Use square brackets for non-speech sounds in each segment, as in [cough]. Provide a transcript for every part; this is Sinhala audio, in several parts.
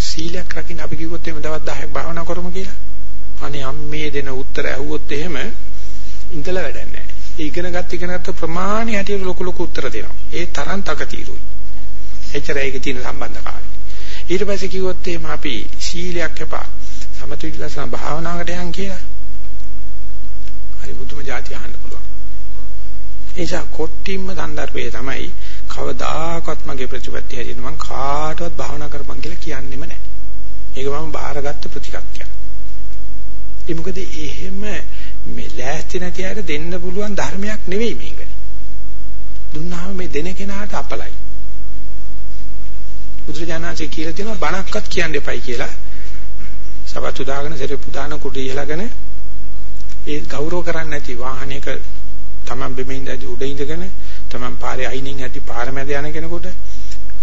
සීලයක් රකින්න අපි කිව්වොත් එහෙම දවස් 10ක් භාවනා කරමු කියලා. අනේ අම්මේ දෙන උත්තර ඇහුවොත් එහෙම ඉඳලා වැඩක් නැහැ. ඒ ඉගෙන ගත්ත ඉගෙන ගත්ත ප්‍රමාණي හැටියට ලොකු ලොකු උත්තර දෙනවා. ඒ තරම් තකතිරුයි. එච්චරයි ඒකේ තියෙන සම්බන්ධතාවය. ඊට පස්සේ කිව්වොත් එහෙම අපි සීලයක් එපා. සමත විලාසන භාවනාවකට යන් කියලා. හරි බුදුම જાති අහන්න පුළුවන්. ඒ නිසා කොට්ටිම්ම සන්දර්භයේ තමයි කවදාකවත් මගේ ප්‍රතිපත්තිය හැදෙන්න මම කාටවත් භාවනා කරපන් කියලා කියන්නෙම නැහැ. ඒක මම බාරගත්ත ප්‍රතිපත්තියක්. ඒ මොකද එහෙම මේ ලෑස්ති නැති අයට දෙන්න පුළුවන් ධර්මයක් නෙවෙයි මේක. දුන්නාම මේ දෙන කෙනාට අපලයි. බුදුරජාණන්සේ කියලා තියෙනවා බණක්වත් කියන්න එපයි කියලා. සවතු දාගෙන සෙරප්පු දාන කුටි ඉහලාගෙන ඒ ගෞරව කරන්නේ නැති වාහනයක Taman බෙමින් ඉඳි උඩ ඉඳගෙන Taman පාරේ අයිනින් ඇති පාර මැද යන කෙනෙකුට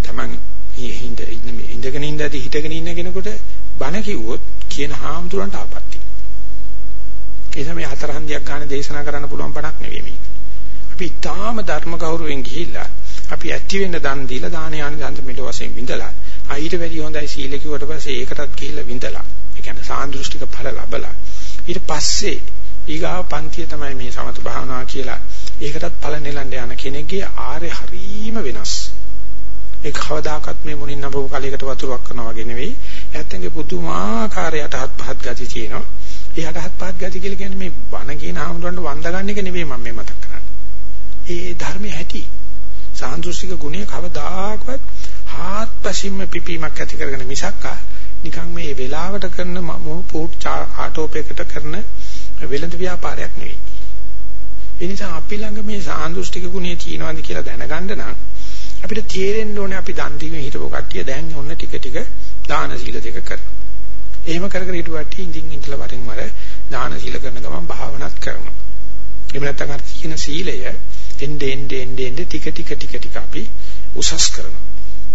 Taman ඉඳගෙන ඉඳදී හිටගෙන ඉන්න කෙනෙකුට බණ කිව්වොත් කියන හාමුදුරන්ට ආපත්‍ති. ඒ තමයි හතර හන්දියක් ගන්න දේශනා කරන්න පුළුවන් බණක් නෙවෙයි මේක. අපි ඊටාම ධර්ම ගෞරවයෙන් ගිහිල්ලා අපි ඇති වෙන්න දන් දීලා දාන යන දන්ත මෙල වශයෙන් විඳලා ආ ඊට වැඩි හොඳයි සීල කිව්වට පස්සේ ඒකටත් ගිහිල්ලා විඳලා ඒ කියන්නේ සාන්දෘෂ්ටික ඵල ලැබලා ඊට පස්සේ ඊගාව පන්තිය තමයි මේ සමත භාවනාව කියලා ඒකටත් ඵල නෙලන්න යන කෙනෙක්ගේ ආරේ හරීම වෙනස්. ඒ කවදාකවත් මේ මුණින් නබව කලයකට වතුරක් කරනවා වගේ නෙවෙයි. එයාත්ගේ පුදුමාකාර යටහත් පහත් ගති තියෙනවා. ඒ යටහත් පහත් ගති කියලා කියන්නේ මේ බණ කියන ආමුදුරන්ට වන්ද ගන්න එක නෙවෙයි මම මේ මතක් කරන්නේ. ඒ ධර්මයේ ඇති සාන්දෘෂ්ටික ගුණය කවදාකවත් හාත්පසින්ම පිපීමක් ඇති කරගෙන මිසක්කා නිකන් මේ වෙලාවට කරන පෝට් ආටෝපයකට කරන වෙළඳ ව්‍යාපාරයක් නෙවෙයි. ඒ නිසා අපි ළඟ මේ සාන්දෘෂ්ටික ගුණය තියෙනවාද කියලා දැනගන්න නම් අපිට තේරෙන්න ඕනේ අපි දන් දීමේ හිටපො කට්ටිය දැන් ඔන්න ටික ටික දාන සීල දෙක කරනවා. එහෙම කර කර හිටපු කට්ටිය ඉඳින් ඉඳලා වරින් වර දාන සීල කරන ගමන් භාවනාත් කරනවා. එහෙම නැත්නම් අර කියන සීලය එnde ende ende ende ටික ටික ටික ටික අපි උසස් කරනවා.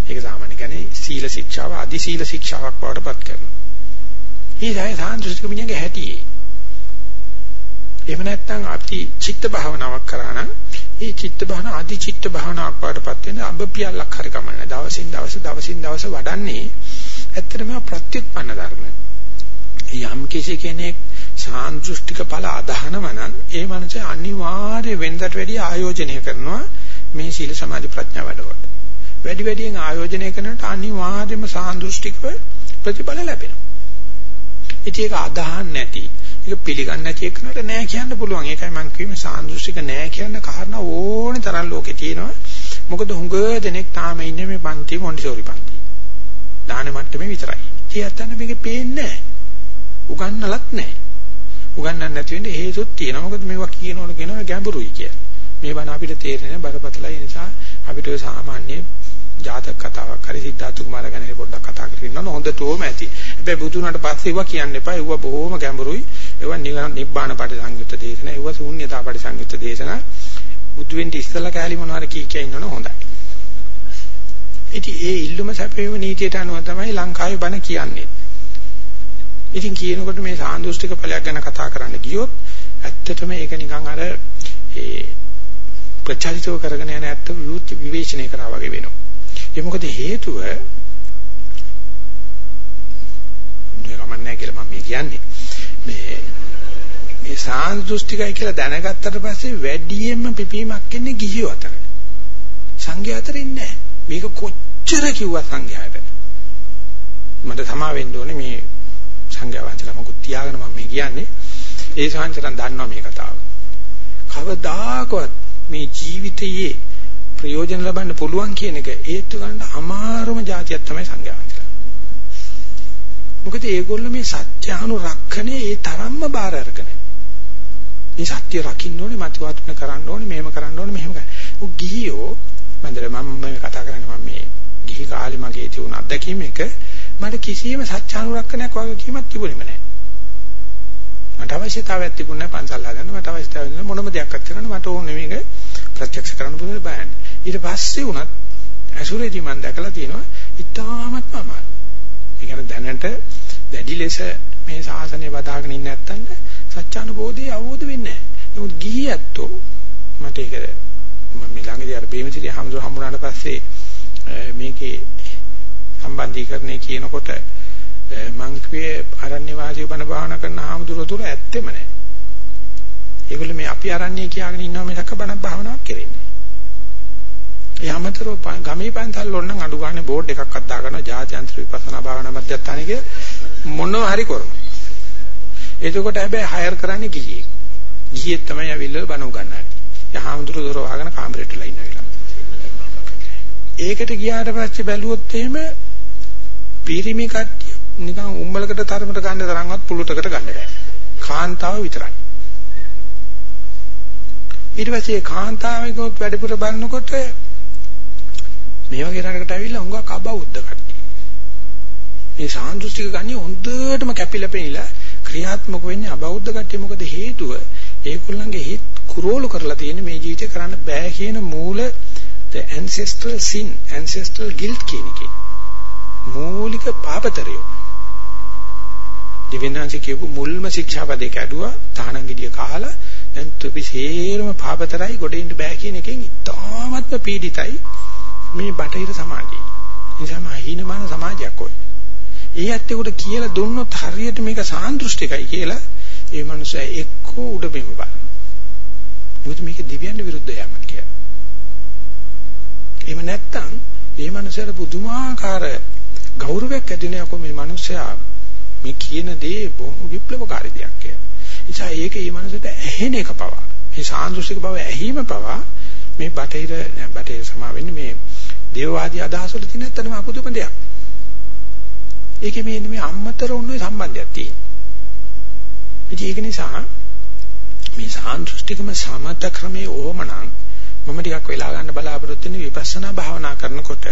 ඒක සාමාන්‍ය කියන්නේ සීල ශික්ෂාව අදි සීල ශික්ෂාවක් බවට පත් කරනවා. ඊළඟ සාන්දෘෂ්ටික මිනිහගේ හැටි. එහෙම නැත්නම් අපි චිත්ත භාවනාවක් කරා නම් ඒ චිත්ත භාවන අදි චිත්ත භාවනාවක් බවට පත් වෙන අබ පියල්ලක් හරි කමන්නේ. දවසින් දවස දවසින් දවස වඩන්නේ ඇත්තටම ප්‍රත්‍යুৎපන්න ධර්ම. යම් කිසි කෙනෙක් සාන්දෘෂ්ටික ඵල අදහනව නම් ඒ මනස අනිවාර්ය වෙනදට වැඩි ආයෝජනය කරනවා මේ සීල සමාධි ප්‍රඥා වැඩවලට. වැඩි වැඩියෙන් ආයෝජනය කරනට අනිවාර්යයෙන්ම සාන්දෘෂ්ටිකව ප්‍රතිඵල ලැබෙනවා. ඉතින් ඒක අදහන් නැති, ඒක පිළිගන්නේ නැති එකනට නෑ කියන්න පුළුවන්. ඒකයි මම කිව්වේ සාන්දෘෂ්ටික නෑ කියන කාරණා ඕනේ තරම් ලෝකේ තියෙනවා. මොකද හුඟ දෙනෙක් තාම ඉන්නේ මේ පන්ති මොන්ටිසෝරි පන්ති. දාන මට්ටමේ විතරයි. ඉතින් අතන මේක පේන්නේ නෑ. උගන්නලත් නෑ. උගන්නන්න නැති වෙන්නේ හේතුත් තියෙනවා. මොකද මේවා කියනවලු කියනවා ගැඹුරුයි කියලා. මේ බණ අපිට තේරෙන්නේ බරපතලයි. ඒ නිසා අපිට සාමාන්‍ය ජාතක කතාවක් හරි සිද්ධාර්ථ කුමාර ගැන පොඩ්ඩක් කතා කරගෙන ඉන්නවනේ හොඳටම ඇති. හැබැයි බුදු වුණාට පස්සේ ඒවා කියන්න එපා. ඒවා බොහොම ගැඹුරුයි. ඒවා නිබ්බාන පරිසංයුත්ත දේශන, ඒවා ශූන්‍යතා පරිසංයුත්ත දේශන. බුදු වෙන්න ඉස්සලා කැලි මොනවාරි කී කිය ඉන්නවනේ හොඳයි. ඉතින් ඒ ඉල්ලුම සැපේම නීතියට අනුව තමයි ලංකාවේ බණ කියන්නේ. ඉතින් කියනකොට මේ සාන්දෘෂ්ටික ඵලයක් ගැන කතා කරන්න ගියොත් ඇත්තටම ඒක නිකන් අර ඒ ප්‍රචලිතව කරගෙන යන ඇත්ත විවේචනය කරා වගේ වෙනවා. ඒ මොකද හේතුව නේ කමන්නේ කියලා මම මේ කියන්නේ. මේ මේ සාන්දෘෂ්ටිකයි කියලා දැනගත්තට පස්සේ වැඩියෙන්ම පිපීමක් එන්නේ ගිහියෝ අතර. සංඝයා අතර ඉන්නේ නැහැ. මේක කොච්චර කිව්වා සංඝයාට. මට සමා වෙන්න ඕනේ මේ සංඝයා වහන්සේලා මොකද තියාගෙන මම මේ කියන්නේ. ඒ සංඝයන් දන්නවා මේ කතාව. කවදාකවත් මේ ජීවිතයේ ප්‍රයෝජන ලබන්න පුළුවන් කියන එක හේතු ගන්න අමාරුම જાතියක් තමයි සංඝයා වහන්සේලා. මොකද ඒගොල්ලෝ මේ සත්‍ය අනුරක්ෂණය ඒ තරම්ම බාර අරගෙන. මේ සත්‍ය රකින්න ඕනේ, මතවාත්ම කරන්න ඕනේ, මෙහෙම කරන්න ඕනේ, මෙහෙම කරන්න. උ ගිහියෝ මන්දර මම මේ කතා කරන්නේ මම මේ ගිහි කාලේ මගේ තියුණ අත්දැකීම එක මට කිසියම් සත්‍ය අනුරක්ෂණයක් වගේ කීමක් තිබුණේම නැහැ. මට අවශ්‍යතාවයක් තිබුණේ පන්සල් හදන්න මට අවශ්‍යතාවයක් මොනම දෙයක් කරන්න මට ඕනේ මේක ප්‍රත්‍යක්ෂ කරන්න පුළුවන් බෑනේ. ඊට පස්සේ උනත් ඇසුරේදී මම දැකලා තියෙනවා ඉතාමත්ම අමාරු. ඒ කියන්නේ දැනට දැඩි ලෙස මේ ශාසනය වදාගෙන ඉන්න නැත්තම් සත්‍යානුබෝධය අවබෝධ වෙන්නේ නැහැ. නමුත් ගිහි ඇත්තෝ මට ඒක මම ළඟදී අර බේමසිරි හම්සෝ හම්බුනාට පස්සේ මේකේ සම්බන්ධීකරණය කියනකොට මං කියේ අරණ්‍ය වාසී බණ භාවනා කරන ආමුදුර තුල ඇත්තෙම නැහැ. ඒගොල්ලෝ මේ අපි අරණ්‍ය කියාගෙන ඉන්නවා මිසක බණ භාවනාවක් කරන්නේ ඒ අමතරව ගමේ පන්සල් වල නම් අඩු ගන්න බෝඩ් එකක් අත් දාගන්න ජාත්‍යන්තර විපස්සනා භාවනා මධ්‍යස්ථානයේ මොනවා හරි කරනවා. එතකොට හැබැයි හයර් කරන්නේ ගිහියෙක්. ගිහියෙක් තමයි ඇවිල්ලා බණ උගන්වන්නේ. යහමඳුර දොර වහගෙන කාමරේටලා ඉන්න වෙලාව. ඒකට ගියාට පස්සේ බැලුවොත් එහෙම පිරිමි කට්ටිය නිකන් උම්මලකට තරමට ගන්න තරම්වත් පුලුටකට ගන්න බෑ. කාන්තාව විතරයි. ඊට පස්සේ කාන්තාවෙකුත් වැඩිපුර බලනකොට මේ වගේ රටකට ඇවිල්ලා හුඟක් අබෞද්ධ කට්ටිය. මේ සාන්දෘෂ්ටික ගන්නේ හොඳටම කැපිලා පෙනිලා ක්‍රියාත්මක වෙන්නේ අබෞද්ධ කට්ටිය. මොකද හේතුව ඒගොල්ලන්ගේ හිත කුරෝලු කරලා තියෙන මේ ජීවිතේ කරන්න බෑ කියන මූල the ancestral sin ancestral guilt කියන එකේ. මූලික පාපතරය. දිවෙනාංශ කියපු මුල්ම ශික්ෂාපදේ කැඩුවා තහනම් ගෙඩිය කහලා දැන් තුපිසේරම පාපතරයි ගොඩින්න බෑ කියන එකෙන් ඉතාමත්ම පීඩිතයි. මේ බටහිර සමාජය. නිසාම හීනමාන සමාජයක් ඔය. ඒ ඇත්තෙකුට කියලා දුන්නොත් හරියට මේක සාන්දෘෂ්ටිකයි කියලා ඒ මනුස්සයා එක්කෝ උඩ බිම බලන. මොකද මේක දිව්‍යයන් විරුද්ධ යamak කියලා. එහෙම නැත්තම් ඒ මනුස්සයාට පුදුමාකාර ගෞරවයක් ඇති වෙනකො මේ මනුස්සයා මේ කියන දේ බොහොම විප්ලවකාරී දෙයක් කියලා. නිසා ඒක මේ මනුස්සයට ඇහෙන එක පවා මේ සාන්දෘෂ්ටික බව ඇහිම පවා මේ බටහිර බටහිර සමා වෙන්නේ මේ දේවවාදී අදහස් වල තියෙන ඇත්තම අපුදුම දෙයක්. ඒකේ මේ මේ අම්මතර උන්නේ සම්බන්ධයක් තියෙනවා. ඉතින් ඒක නිසා මේ සාන්දෘෂ්ටිකම සමත ක්‍රමයේ ඕමනම් මම ටිකක් වෙලා ගන්න බලාපොරොත්තු වෙන විපස්සනා භාවනා කරනකොට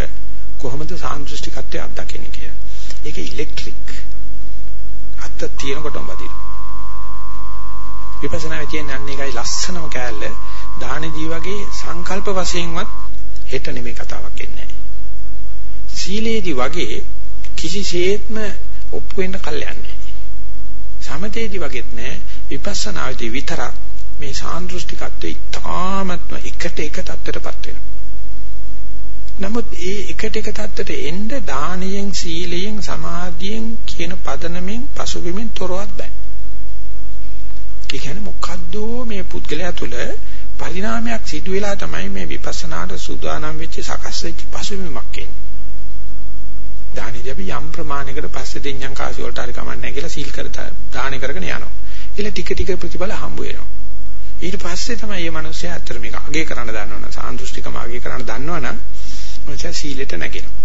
කොහොමද සාන්දෘෂ්ටිකත්වය අත්දකින්නේ කියලා. ඒක ඉලෙක්ට්‍රික්. අත්ත තියෙනකොටම වදින. විපස්සනා කියන්නේ අන්න ඒකයි ලස්සනම කෑල්ල. දානදී වගේ සංකල්ප වශයෙන්වත් හෙට නෙමෙයි කතාවක් එන්නේ නැහැ. සීලේදී වගේ කිසිසේත්ම ඔප්පු වෙන්න කල් යන්නේ සමතේදී වගේත් නෑ විපස්සනාවේදී විතරක් මේ සාන්දෘෂ්ටිකත්වයේ තාමත්ම එකට එක තත්ත්වයටපත් වෙනවා. නමුත් ඒ එකට එක තත්ත්වයට එන්න දානයෙන් සීලයෙන් සමාධියෙන් කියන පදනමෙන් පසුබිමින් තොරවත් බෑ. ඒ කියන්නේ මොකද්ද මේ පුද්ගලයා තුළ පරිණාමයක් සිදු වෙලා තමයි මේ විපස්සනාට සූදානම් වෙච්ච සකස් වෙච්ච පසුබිමක් එන්නේ. දානෙදී අපි යම් ප්‍රමාණයකට පස්සේ දෙඤ්ඤං කාසි වලට හරි කමන්නේ කියලා සීල් කර දාන කරගෙන යනවා. ඊළ ටික ටික ප්‍රතිඵල හම්බ වෙනවා. ඊට පස්සේ තමයි මේ මිනිස්සයා ඇත්තට මේක අගේ කරන්න දන්නවනම් සාන්දෘෂ්ටිකම අගේ කරන්න දන්නවනම් මිනිස්සයා සීලෙට නැගෙනවා.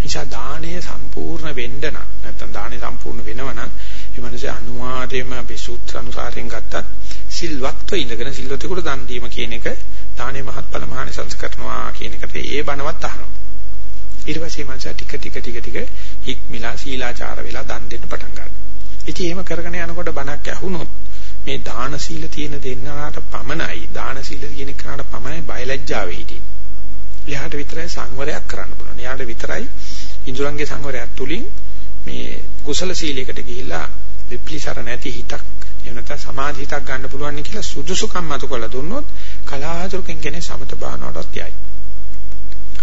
නිසා දාණය සම්පූර්ණ වෙන්න නම් නැත්නම් දාණය සම්පූර්ණ වෙනවනම් මේ මිනිස්සයා අනිවාර්යයෙන්ම අපි සූත්‍ර අනුසාරයෙන් ගත්තත් සිල්වත්ව ඉඳගෙන සිල්වතෙකුට දන් දීම කියන එක දානේ මහත්ඵල මහානිසංස කරනවා කියන එකට ඒ බණවත් අහනවා. ඊට පස්සේ මනස ටික ටික ටික ටික හික්මිලා සීලාචාර වෙලා දන් දෙන්න පටන් ගන්නවා. ඉතින් එහෙම කරගෙන යනකොට බණක් ඇහුනොත් මේ දාන සීල තියෙන දෙන්නාට පමණයි දාන සීල තියෙන කෙනාට පමණයි බයලජ්ජාවේ හිටින්නේ. එයාට විතරයි සංවරයක් කරන්න පුළුවන්. එයාට විතරයි ඉන්ද්‍රයන්ගේ සංවරයක් තුලින් මේ කුසල සීලයකට ගිහිල්ලා විප්ලිසර නැති හිතක් එහෙම නැත්නම් සමාධි හිතක් ගන්න පුළුවන් කියලා සුදුසුකම් මත කළ දුන්නොත් කලාතුරකින් කෙනේ සමත භාවනාවටත් යයි.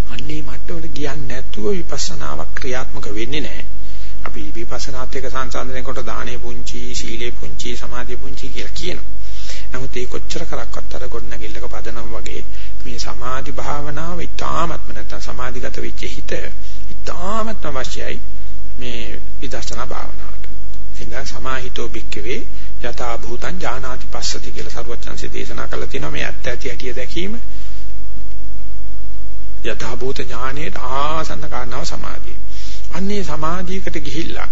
අන්නේ මට්ටමට ගියන්නේ නැතුව විපස්සනාවක් ක්‍රියාත්මක වෙන්නේ නැහැ. අපි විපස්සනාත් එක්ක සංසන්දනය කොට දානේ පුංචි, සීලේ පුංචි, සමාධිය පුංචි කියලා කියනවා. නමුත් ඒ කොච්චර කරක්වත් අර ගොඩනැගිල්ලක පදනම වගේ මේ සමාධි භාවනාව ඉතාමත්ම නැත්නම් සමාධිගත වෙච්ච හිත ඉතාමත්ම අවශ්‍යයි මේ විදර්ශනා භාවනාවට. එඳා සමාහිතෝ භික්කවේ යථා භූතං ඥානාති පස්සති කියලා සරුවචන්සේ දේශනා කළා තියෙනවා මේ ඇත්ත ඇති ඇටිය දැකීම යථා භූත ඥානයේ ආසන්න කාරණාව සමාධිය. අන්නේ සමාධියකට ගිහිල්ලා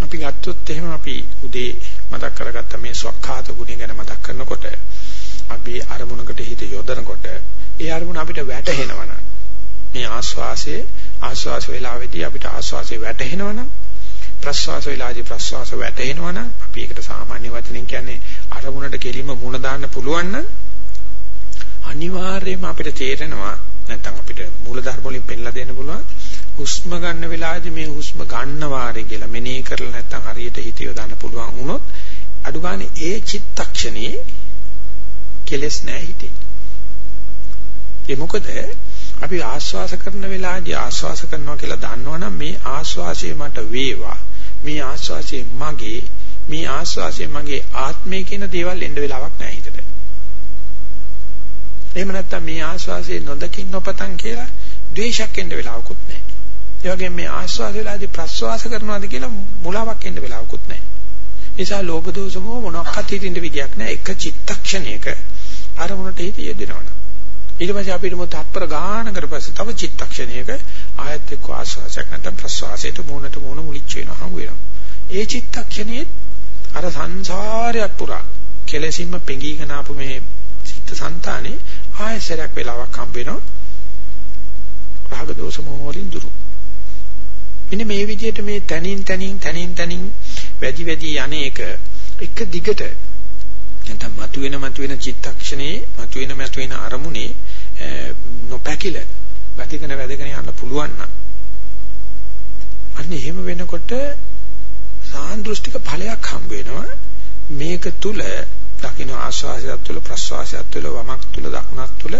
අපි ගත්තොත් එහෙම අපි උදේ මතක් කරගත්ත මේ ස්වකහාත ගුණය ගැන මතක් කරනකොට අපි අරමුණකට හිත යොදනකොට ඒ අරමුණ අපිට වැටහෙනවනම් මේ ආස්වාසයේ ආස්වාස වේලාවේදී අපිට ආස්වාසයේ වැටහෙනවනම් ප්‍රස්වාස වේලාවේදී ප්‍රස්වාස වැටෙනවනම් අපි ඒකට සාමාන්‍ය වචනෙන් කියන්නේ අරමුණට කෙලින්ම මුණ දාන්න පුළුවන් නම් අනිවාර්යයෙන්ම අපිට තේරෙනවා නැත්නම් අපිට මූල ධර්ම වලින් පෙන්නලා දෙන්න පුළුවන් හුස්ම ගන්න වෙලාවේදී මේ හුස්ම ගන්න වාරේ කියලා මෙනෙහි කරලා නැත්නම් හරියට හිත යොදන්න පුළුවන් වුණොත් අඩු ගන්න ඒ චිත්තක්ෂණේ කෙලස් නැහැ හිතේ. ඒ මොකද අපි ආස්වාස කරන වෙලාවදී ආස්වාස කරනවා කියලා දන්නවනම් මේ ආස්වාසය මට වේවා. මේ ආස්වාසය මගේ මේ ආස්වාසය මගේ ආත්මය කියන දේවල් එන්න වෙලාවක් නැහැ හිතට. එහෙම නැත්නම් මේ ආස්වාසයේ නොදකින් නොපතන් කියලා ද්වේෂයක් එන්න වෙලාවකුත් නැහැ. ඒ වගේම මේ ආස්වාස වෙලාදී ප්‍රස්වාස කරනවාද කියලා මුලාවක් එන්න වෙලාවකුත් නැහැ. ඒ නිසා ලෝභ දෝෂ මොහ මොනක්වත් හිතින්න විදියක් නැහැ. එක චිත්තක්ෂණයක අරමුණට හිත යෙදෙනවනේ. ඊට පස්සේ අපිට මොකද තත්පර ගානකට පස්සේ තව චිත්තක්ෂණයක ආයත් එක්ක ආස්වාසයක් නැත්නම් ප්‍රස්වාසයට මූණට මූණ මුලිච්ච වෙනවා හමු වෙනවා. ඒ චිත්තක්ෂණයේ අර සංසාරයක් පුරා කෙලෙසින්ම පෙඟීගෙන ආපු මේ චිත්ත સંතානේ ආයසරයක් වෙලාවක් හම්බ වෙනවා. රාග දෝෂ මොහ වලින් දුරු. මෙන්න මේ විදිහට මේ තනින් තනින් තනින් තනින් වැඩි වැඩි යන්නේක එක දිගට නැත්නම් මතුවෙන මතුවෙන චිත්තක්ෂණේ මතුවෙන මතුවෙන අරමුණේ නොපැකිල වැදගෙන වැදගෙන යන්න පුළුවන් නම්. අන්න එහෙම වෙනකොට සාන්දෘෂ්ටික ඵලයක් හම්බ වෙනවා. මේක තුල දකින්න ආස්වාසයත් තුල ප්‍රස්වාසයත් තුල වමක් තුල දකුණක් තුල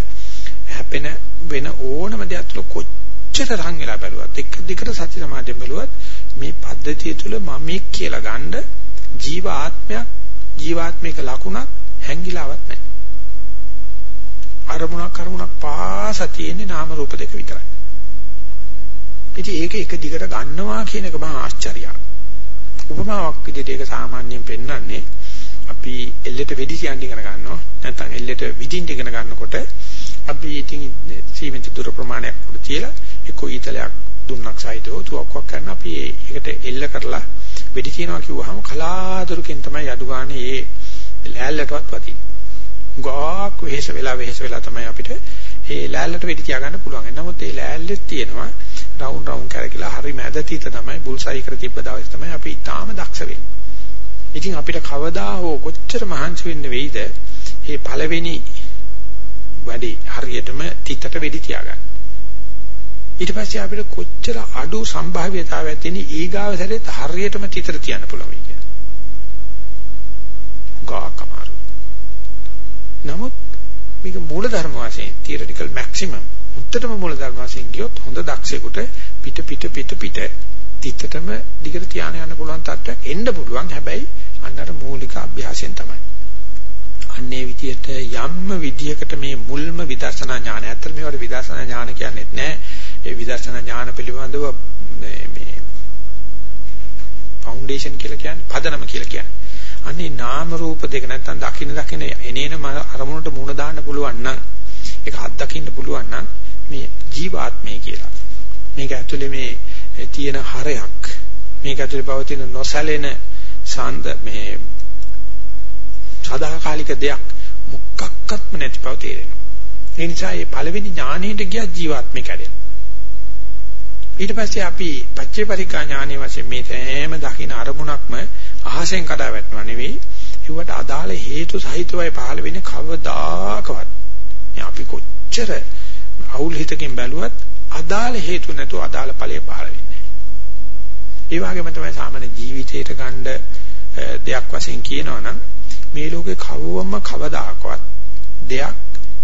හැපෙන වෙන ඕනම දෙයක් තුල කොච්චර රහන් වෙලා බැලුවත් එක දිගට සති සමාධියෙන් බැලුවත් මේ පද්ධතිය තුල මමෙක් කියලා ගන්න ජීව ආත්මයක් ජීවාත්මික ලකුණක් හැංගිලාවක් නැහැ. අරමුණක් කර්මුණක් පාස තියෙන්නේ නාම රූප දෙක විතරයි. ඉතින් ඒක එක දිගට ගන්නවා කියන එක මහා ආශ්චර්යයක්. උපමාවක් විදිහට ඒක සාමාන්‍යයෙන් පෙන්වන්නේ අපි එල්ලෙට වෙඩි තියන් ඉගෙන ගන්නවා නැත්නම් එල්ලෙට විදින්න ඉගෙන ගන්නකොට අපි ඉතින් සීමිත දුර ප්‍රමාණයක් උඩ තියලා එක්ක ඊතලයක් දුන්නක් සහිතව තුවක්වක් කරන අපි ඒකට එල්ල කරලා වෙඩි තියනවා කිව්වහම කලාතුරකින් තමයි අඩු ගන්න ඒ ලෑල්ලටවත් වදින්නේ. ගාක් වෙහෙස වෙලා වෙහෙස වෙලා තමයි අපිට ඒ ලෑල්ලට වෙඩි තියාගන්න පුළුවන්. නමුත් ඒ ලෑල්ලෙත් තියෙනවා රවුන්ඩ් රවුන්ඩ් කරකිලා හරි මැද තිත තමයි බුල්සයි කර තිබ්බ දවස් තමයි අපි ඊටාම දක්ෂ වෙන්නේ. ඉතින් අපිට කවදා හෝ කොච්චර මහන්සි වෙන්න වෙයිද මේ පළවෙනි වැඩි හරියටම තිතට වෙඩි තියාගන්න. ඊට පස්සේ අපිට කොච්චර අඩු සම්භාව්‍යතාවයක් තියෙන ඊගාව සැරේත් හරියටම තිතර තියන්න පුළුවන් වෙයි කියලා. ගාක් අමාරු. නමුත් මේක මූල ධර්ම වශයෙන් theoretical maximum උත්තරම මූල ධර්ම වශයෙන් ගියොත් හොඳ දක්ෂයෙකුට පිට පිට පිට පිට තිතටම දිගට තියාන යන්න පුළුවන් තත්ත්වයක් එන්න පුළුවන්. හැබැයි අන්නතර මූලික අභ්‍යාසයෙන් තමයි. අන්නේ විදියට යම්ම විදියකට මේ මුල්ම විදර්ශනා ඥාන. ඇත්තට මේවට විදර්ශනා ඥාන කියන්නේ නැහැ. ඒ විදර්ශනා ඥාන පිළිබඳව මේ මේ ෆවුන්ඩේෂන් කියලා කියන්නේ පදනම කියලා කියන්නේ. අනේ නාම රූප දෙක නැත්තම් දකින්න දකින්න එනේන අරමුණට මුණ දාන්න පුළුවන් නම් ඒක හත් දකින්න පුළුවන් නම් මේ ජීවාත්මය කියලා. මේක ඇතුලේ මේ තියෙන හරයක් මේක ඇතුලේ පවතින නොසැලෙන සාන්ද මේ සදාකාලික දෙයක් මුක්කක්කත්ම නැති බව තේරෙනවා. ඒ නිසා මේ පළවෙනි ඥානෙට ගියා ජීවාත්මය කැඩෙනවා. ඊට පස්සේ අපි පච්චේ පරිකා ඥානයේ වශයෙන් මේ තෑම දකින්න අරමුණක්ම අහසෙන් කඩා වැටෙනවා නෙවෙයි. ඒවට අදාළ හේතු සහිතවයි පහළ වෙන්නේ කවදාකවත්. මේ අපි කොච්චර අවුල් හිතකින් බැලුවත් අදාළ හේතු නැතුව අදාළ ඵලය පහළ වෙන්නේ ඒ වගේම තමයි සාමාන්‍ය ජීවිතයට ගන්න දෙයක් වශයෙන් කියනවනම් මේ ලෝකේ කවවම කවදාකවත් දෙයක්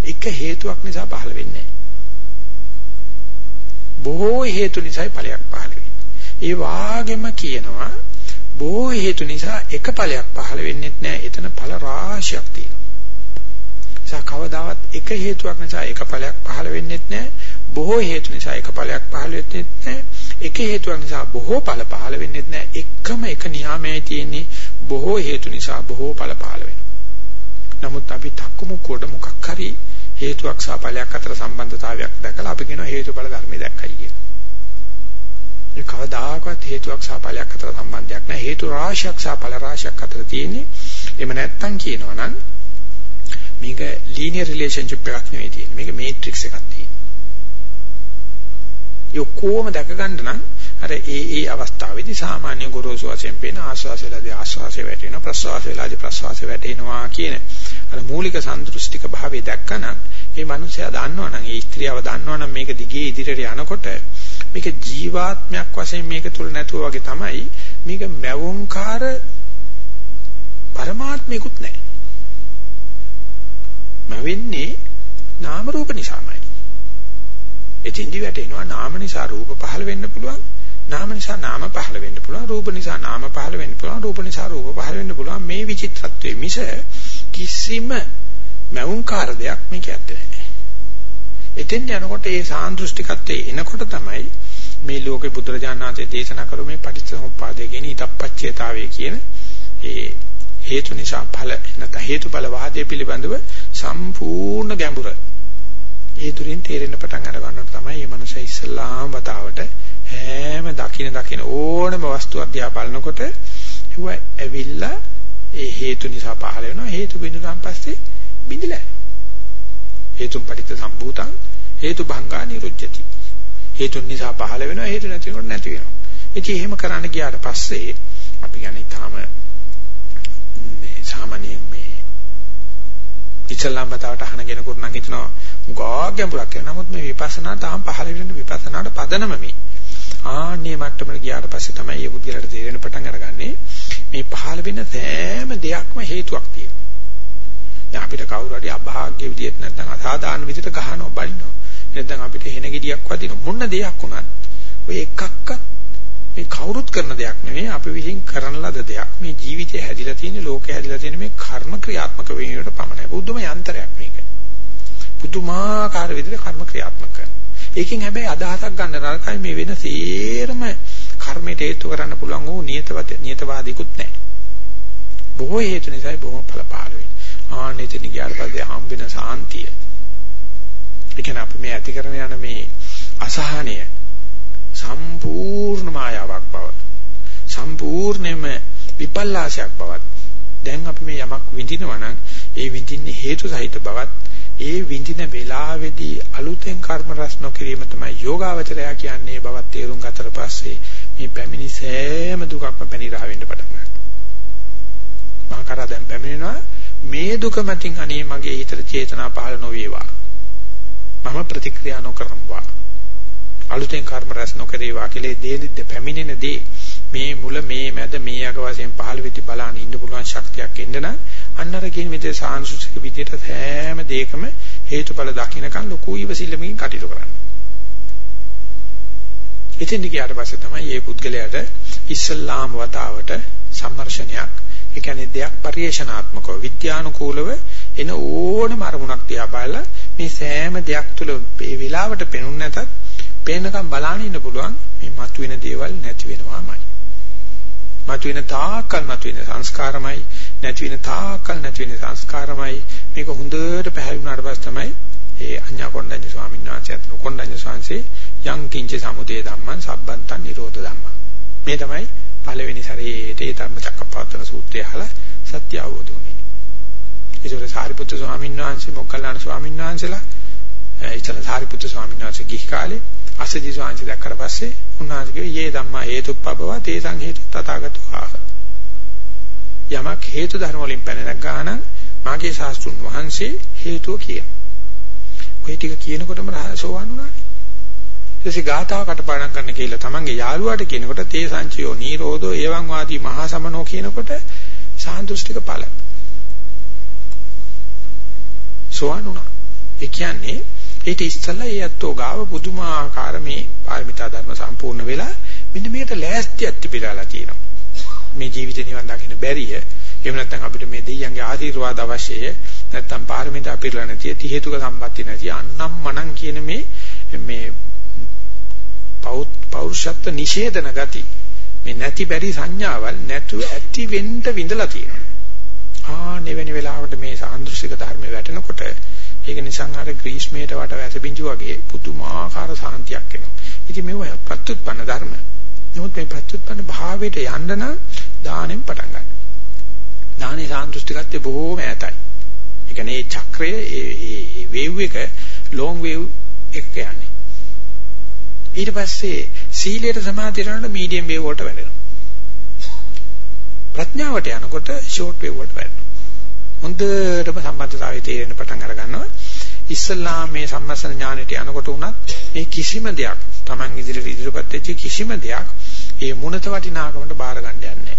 එක හේතුවක් නිසා පහළ වෙන්නේ බොහෝ හේතු නිසා ඵලයක් පහළ වෙන්නේ. ඒ වාගෙම කියනවා බොහෝ හේතු නිසා එක ඵලයක් පහළ වෙන්නේ නැහැ. එතන ඵල රාශියක් තියෙනවා. නිසා කවදාවත් එක හේතුවක් නිසා එක ඵලයක් පහළ වෙන්නේ නැහැ. බොහෝ හේතු නිසා එක ඵලයක් පහළ වෙන්නේ නැහැ. එක හේතුවක් නිසා බොහෝ ඵල පහළ වෙන්නේ නැහැ. එකම එක නියාමයේ තියෙන්නේ බොහෝ හේතු නිසා බොහෝ ඵල පහළ වෙනවා. නමුත් අපි තක්කමුක්කොට මොකක් හරි හේතුවක් සහ ඵලයක් අතර සම්බන්ධතාවයක් දැකලා අපි කියනවා හේතුඵල ධර්මය දැක්කයි කියලා. ඒ කවදාකවත් හේතුවක් සහ ඵලයක් අතර සම්බන්ධයක් නැහැ. හේතු රාශියක් සහ ඵල රාශියක් අතර තියෙන්නේ. එහෙම නැත්තම් කියනවා නම් මේක linear relationship එකක් නෙවෙයි තියෙන්නේ. මේක matrix එකක් තියෙන්නේ. යොක්කෝම දැක ගන්න නම් අර ඒ ඒ අවස්ථාවේදී සාමාන්‍ය ගොරෝසු වශයෙන් පේන ආස්වාස වේලාදී ආස්වාසය වැටෙනවා ප්‍රස්වාස වේලාදී ප්‍රස්වාසය වැටෙනවා කියන අර මූලික සන්තුෂ්ටික භාවය දැක්කනම් ඒ මනුස්සයා දන්නවනම් ඒ ස්ත්‍රියව දන්නවනම් මේක දිගේ ඉදිරියට යනකොට මේක ජීවාත්මයක් වශයෙන් මේක තුල නැතුව වගේ තමයි මේක මැවුම්කාර පරමාත්මිකුත් නැහැ. මැවෙන්නේ නාම රූප නිසාමයි. එතෙන්දි වැටෙනවා නාම නිසා රූප පහළ වෙන්න පුළුවන්. නාම නිසා නාම පහළ වෙන්න පුළුවන්. රූප නිසා නාම පහළ වෙන්න පුළුවන්. රූප නිසා රූප පහළ වෙන්න පුළුවන්. මේ විචිත්‍රත්වයේ මිස කිසිම මෞංකාර දෙයක් මේක ඇත්තේ නැහැ. එතෙන් යනකොට ඒ සාන්දෘෂ්ටිකත්වයේ එනකොට තමයි මේ ලෝකේ බුදුරජාණන් වහන්සේ දේශනා කරු මේ පටිච්චසමුප්පාදයේ කියන ඉදප්පච්චේතාවයේ කියන ඒ හේතු නිසා ඵල නැත්නම් හේතුඵල වාදයේ පිළිබඳව සම්පූර්ණ ගැඹුර ඒ තුලින් තේරෙන්න පටන් අර ගන්නකොට තමයි මේ මනස ඉස්සල්ලාම වතාවට හැම දකින දකින ඕනම වස්තුවක් දිහා බලනකොට ඒව ඇවිල්ලා ඒ හේතු නිසා පහළ වෙනවා හේතු බිඳුනන් පස්සේ බිඳිලා හේතුන් පටිච්ච සම්භූතං හේතු භංගා නිරුද්ධති හේතුන් නිසා පහළ වෙනවා හේතු නැතිනකොට නැති වෙනවා ඉතින් එහෙම කරන්න ගියාට පස්සේ අපි කියන්නේ තාම මේ සාමාන්‍යයෙන් මේ ඉස්ලාම් මතවට අහන කෙනෙකුට නම් හිතනවා ගා ගැඹුරක් කියලා. නමුත් මේ විපස්සනා තාම පහළ වෙන විපස්සනාට පදනම මේ. ආන්නේ මට්ටමට ගියාට පස්සේ තමයි මේ බුද්ධිලට තේරෙන පටන් අරගන්නේ. මේ පහළ වෙන සෑම දෙයක්ම හේතුවක් තියෙනවා. දැන් අපිට කවුරු හරි අභාග්‍ය විදියට නැත්නම් අසාධාරණ විදියට ගහනවා බලිනවා. නැත්නම් අපිට හෙන ගෙඩියක් වදින මොන දෙයක් වුණත් ඔය එකක්වත් මේ කවුරුත් කරන දෙයක් නෙවෙයි අපි විසින් කරන ලද දෙයක්. මේ ජීවිතය හැදිලා තියෙන ලෝකය හැදිලා තියෙන මේ කර්ම ක්‍රියාත්මක වීමකට පමණයි. බුදුම යන්ත්‍රයක් මේක. පුදුමාකාර විදිහට කර්ම ක්‍රියාත්මක කරනවා. ඒකෙන් හැබැයි අදහසක් ගන්න නරකයි. මේ වෙන සේරම කර්මයට හේතු කරන්න පුළුවන් ඕ නියතවද නියතවාදීකුත් නැහැ. බොහෝ හේතු නිසායි බොහෝ ඵල පහළ වෙන්නේ ආනෙතන ගියාට පස්සේ හම්බ වෙන සාන්තිය. ඒ කියන්නේ අපි මේ ඇති කරන යන මේ අසහනය සම්පූර්ණ මායාවක් බව සම්පූර්ණයෙන්ම විපල්ලාශයක් බවත් දැන් අපි මේ යමක් විඳිනවා නම් ඒ විඳින්නේ හේතු සහිත බවත් ඒ විඳින වේලාවේදී අලුතෙන් කර්ම රැස් නොකිරීම තමයි යෝගාවචරය කියන්නේ බවත් තේරුම් ගතට පස්සේ මේ පැමිණි සෑම දුකක්ම පැනිරහ වෙන්න පටන් ගන්නවා. මහා කරා දැන් පැමිණෙනවා. මේ දුක මතින් අනේ මගේ හිතට චේතනා පහළ නොවේවා. මම ප්‍රතික්‍රියා නොකරම්වා. අලුතෙන් කර්ම රැස් නොකරේවා කියලා දේදිද්ද පැමිණෙන දේ මේ මුල මේ මැද මේ අග වශයෙන් පහළ වෙති බලන්න ඉන්න පුළුවන් ශක්තියක් එන්න නම් අන්නර කියන විදිහේ සාංශුසික විදිහට හැම දෙයකම හේතුඵල දකින්නකන් ලොකු ඉවසිල්ලමින් කටයුතු කරන්න. ඉතින් ගියාට පස්සේ තමයි මේ පුද්ගලයාට ඉස්සල්ලාම වතාවට සම්මර්ෂණයක් ඒ කියන්නේ දෙයක් පරිේශනාත්මකව විද්‍යානුකූලව එන ඕනම අරමුණක් දිහා බලලා මේ සෑම දෙයක් තුළ මේ වෙලාවට පෙනුනේ නැතත් පේනකම් බලාගෙන ඉන්න පුළුවන් මේ මතුවෙන දේවල් නැති වෙනවාමයි. මතුවෙන තාක්කල් මතුවෙන සංස්කාරමයි නැති වෙන තාක්කල් නැති වෙන සංස්කාරමයි මේක හොඳට පැහැදිලි වුණාට පස්සේ තමයි ඒ අඤ්ඤා කොණ්ඩඤ්ඤ ස්වාමීන් වහන්සේ අතන කොණ්ඩඤ්ඤ ස්වාමීන්සේ යං කිංච සමුදය ධම්මං සබ්බන්තං නිරෝධ ධම්මං මේ තමයි පළවෙනි සැරේට ඒ ධර්මචක්කපවත්තන සූත්‍රය අහලා සත්‍ය අවබෝධ වුණේ. ඒසොර සාරිපුත්‍ර ස්වාමීන් වහන්සේ මොග්ගල්ලාන ස්වාමීන් වහන්සේලා ඉතල සාරිපුත්‍ර ස්වාමීන් වහන්සේ ගිහි කාලේ අසජි ස්වාමීන් දැක්කට පස්සේ උන්වහන්සේ කිව්වේ "යේ ධම්මා හේතුප්පබව තේසං හේතු තථාගතෝ ආහ." යමක් හේතු ධර්ම වලින් පැනනක් ගන්න මාගේ ශාස්ත්‍රුන් වහන්සේ හේතුව කියන. ඔය ටික කියනකොටම රහසෝවන් උනානේ. ඊටසේ ගාථාව කටපාඩම් කරන්න කියලා තමන්ගේ යාළුවාට කියනකොට තේ සංචයෝ නීරෝධෝ එවං වාදී මහා සමනෝ කියනකොට සාන්දෘෂ්ටික ඵල. සෝවන් උනා. ඒ කියන්නේ ඊට ඉස්සෙල්ලා ඒ අත්ෝ ගාව පුදුමාකාර මේ පාරමිතා ධර්ම සම්පූර්ණ වෙලා මෙන්න මේකට ලෑස්තියක් තිබිලාලා තියෙනවා. මේ ජීවිතේ නිවන් දකින්න බැරිය. එහෙම නැත්නම් අපිට මේ දෙයියන්ගේ ආශිර්වාද අවශ්‍යය. නැත්නම් පාරමිතා පිරලා නැති ති හේතුක සම්පatti නැති අන්නම් මනම් කියන මේ මේ පෞරුෂත්ව නිෂේධන ගති මේ නැති බැරි සංඥාවල් නැතුව ඇති වෙන්න විඳලා තියෙනවා. ආ නෙවෙනි වෙලාවට මේ සාන්දෘශික ධර්ම වැටෙනකොට ඒක නිසා අර ග්‍රීස්මේට වට වැසබින්ජු වගේ පුදුමාකාර සාන්තියක් එනවා. ඉතින් මේව ප්‍රත්‍යুৎපන්න ධර්ම. නමුත් මේ ප්‍රත්‍යুৎපන්න භාවයට යන්න නම් දානෙන් පටන් ගන්න. දානේ සාන්දෘෂ්ටිකත්වය බොහෝම ඈතයි. ඒ කියන්නේ මේ චක්‍රය ඒ වේව් එක ලොං වේව් එක යන්නේ. ඊට පස්සේ සීලයට සමාධියට යනකොට මීඩියම් වේව් වලට වැඩෙනවා. ප්‍රඥාවට යනකොට ෂෝට් වේව් වලට වැඩෙනවා. හොඳටම සම්බන්ධතාවය තේරෙන්න පටන් අර ගන්නවා. ඉස්සල්ලා මේ සම්මස්න ඥානෙට යනකොට උනත් මේ කිසිම දෙයක් Taman ඉදිරියට ඉදිරියපත් වෙච්ච කිසිම දෙයක් ඒ මුණත වටිනාකමට බාර ගන්න යන්නේ නැහැ.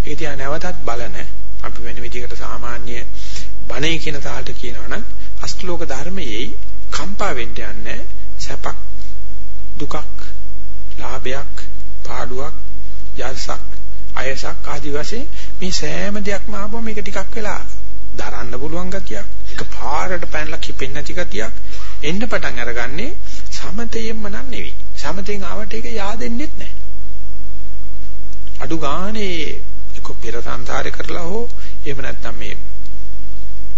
ඒක තියා නැවතත් බලන අපි වෙන විදිහකට සාමාන්‍ය බණේ කියන තාලට කියනවනම් අෂ්ටලෝක ධර්මයේ කම්පා වෙන්න යන්නේ සැපක් දුකක්, ලාභයක්, පාඩුවක්, යසක්, අයසක් ආදි වශයෙන් මේ සෑම දෙයක්ම ආවම මේක ටිකක් වෙලා දරන්න පුළුවන් ගතියක්, එක පාරට පැනලා කිපෙන්නේ නැති ගතියක් එන්න පටන් අරගන්නේ සමතයෙන්ම නන් නෙවෙයි. සමතෙන් ආවට ඒක yaadෙන්නෙත් නැහැ. අඩු ගානේ එක පෙර සංසාරේ කරලා හෝ එහෙම නැත්නම් මේ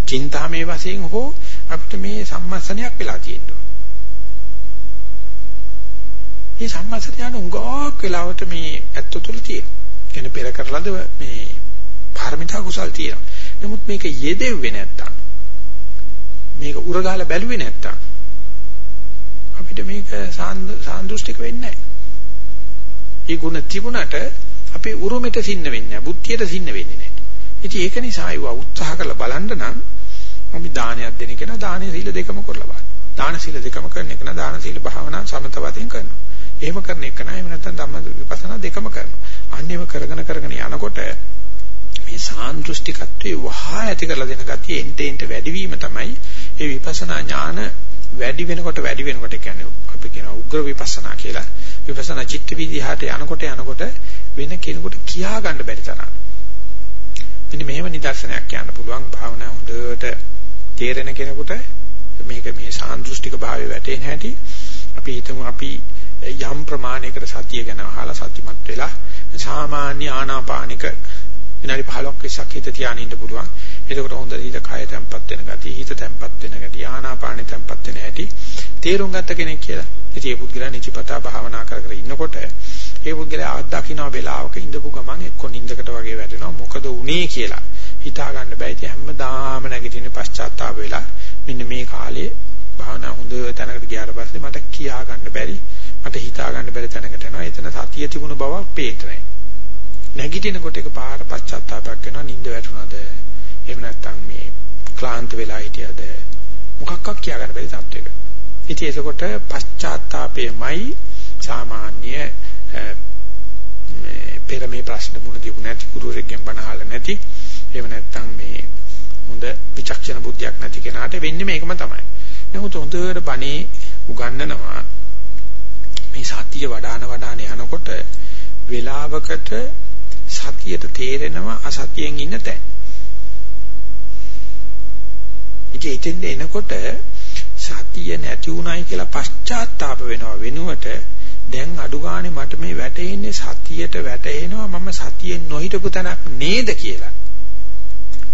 චින්තාමේ වශයෙන් හෝ අපිට මේ සම්මස්සනයක් වෙලා තියෙනවා. මේ සම්මස්සනයන උගාවක් වෙලාවට මේ ඇත්ත තුල තියෙනවා. කියන පෙර කරලාද මේ පාරමිතා කුසල් තියෙනවා. නමුත් මේක යෙදෙව්වේ නැත්තම් මේක උරගාලා බැලුවේ නැත්තම් අපිට මේක සාන්දෘෂ්ටික වෙන්නේ නැහැ. ඒ ගුණ තිබුණට අපේ උරුමෙට සින්න වෙන්නේ නැහැ. බුද්ධියට සින්න වෙන්නේ නැහැ. ඉතින් ඒක නිසා ඒවා උත්සාහ කරලා බලන්න නම් අපි දානයක් දෙන කෙනා දාන සීල දෙකම කරලා බලන්න. දාන සීල දෙකම කරන එක නා දාන සීල භාවනා සමතවතින් කරනවා. එහෙම කරන එක නා එහෙම නැත්නම් ධම්ම විපස්සනා දෙකම කරනවා. අන්නේම කරගෙන කරගෙන යනකොට මේ සාන්දෘෂ්ටිකත්වයේ වහා ඇති කරලා දෙන ගතිය එන්ට එන්ට වැඩිවීම තමයි ඒ විපස්සනා ඥාන වැඩි වෙනකොට වැඩි වෙනකොට කියන්නේ අපි කියනවා උග්‍ර විපස්සනා කියලා. විපස්සනා චිත්ත විදිහට යනකොට යනකොට වෙන කෙනෙකුට කියා ගන්න බැරි තරම්. මෙන්න මෙහෙම නිදර්ශනයක් කියන්න පුළුවන් භාවනා හොඳට තේරෙන කෙනෙකුට මේක මේ සාන්දෘෂ්ටික භාවය වැටෙන හැටි අපි හිතමු අපි යම් ප්‍රමාණයකට සතිය ගැන අහලා සත්‍යමත් වෙලා සාමාන්‍ය ආනාපානික විනාඩි 15ක් 20ක් හිත තියාගෙන ඉන්න පුළුවන්. එතකොට හොඳ හිත කය තැම්පත් වෙන ගතිය, හිත තැම්පත් වෙන ගතිය, ආනාපානෙ තැම්පත් වෙන හැටි තේරුම් ගත්ත කෙනෙක් කියලා. ඉතින් මේ පුද්ගලයා නිචිපතා භාවනා කර කර ඉන්නකොට ඒ පුද්ගලයා අත්දකින්න වෙලාවක ඉඳපු ගමන් එක්ක නිින්දකට වගේ වැටෙනවා. මොකද උනේ කියලා හිතා ගන්න බෑ. ඉතින් හැමදාම නැගිටින පශ්චාත්තාප වෙලා මෙන්න මේ කාලේ භාවනා හොඳ තැනකට ගියාට පස්සේ මට කියා ගන්න බැරි මට හිතා ගන්න බැරි තැනකට යනවා. එතන සතිය තිබුණ බවක් පේන්නේ නැගිටිනකොට එක පාර පශ්චාත්තාපයක් වෙනවා. නිින්ද වැටුණාද? එහෙම නැත්නම් මේ ක්ලාන්ත වෙලා හිටියද? මොකක්වත් කියා ගන්න බැරි තත්වයක. ඉතින් ඒකකොට පශ්චාත්තාපයමයි සාමාන්‍ය මේ පෙර මේ ප්‍රශ්න මුණ දීපු නැති ගුරුවරයෙක්ගෙන් බණ අහලා නැති එහෙම නැත්නම් මේ හොඳ විචක්ෂණ බුද්ධියක් නැති කෙනාට වෙන්නේ මේකම තමයි. නමුත් හොඳට බණේ උගන්වනවා මේ සතිය වඩාන වඩාන යනකොට වේලාවකට සතියට තේරෙනවා අසතියෙන් ඉන්න තැන. ඉතින් එතෙන්ද එනකොට සතිය නැති උනායි කියලා පශ්චාත්තාප වෙනවා වෙනුවට දැන් අඩු ගානේ මට මේ වැටෙන්නේ සතියට වැටෙනවා මම සතියෙන් නොහිටපු තැනක් නේද කියලා.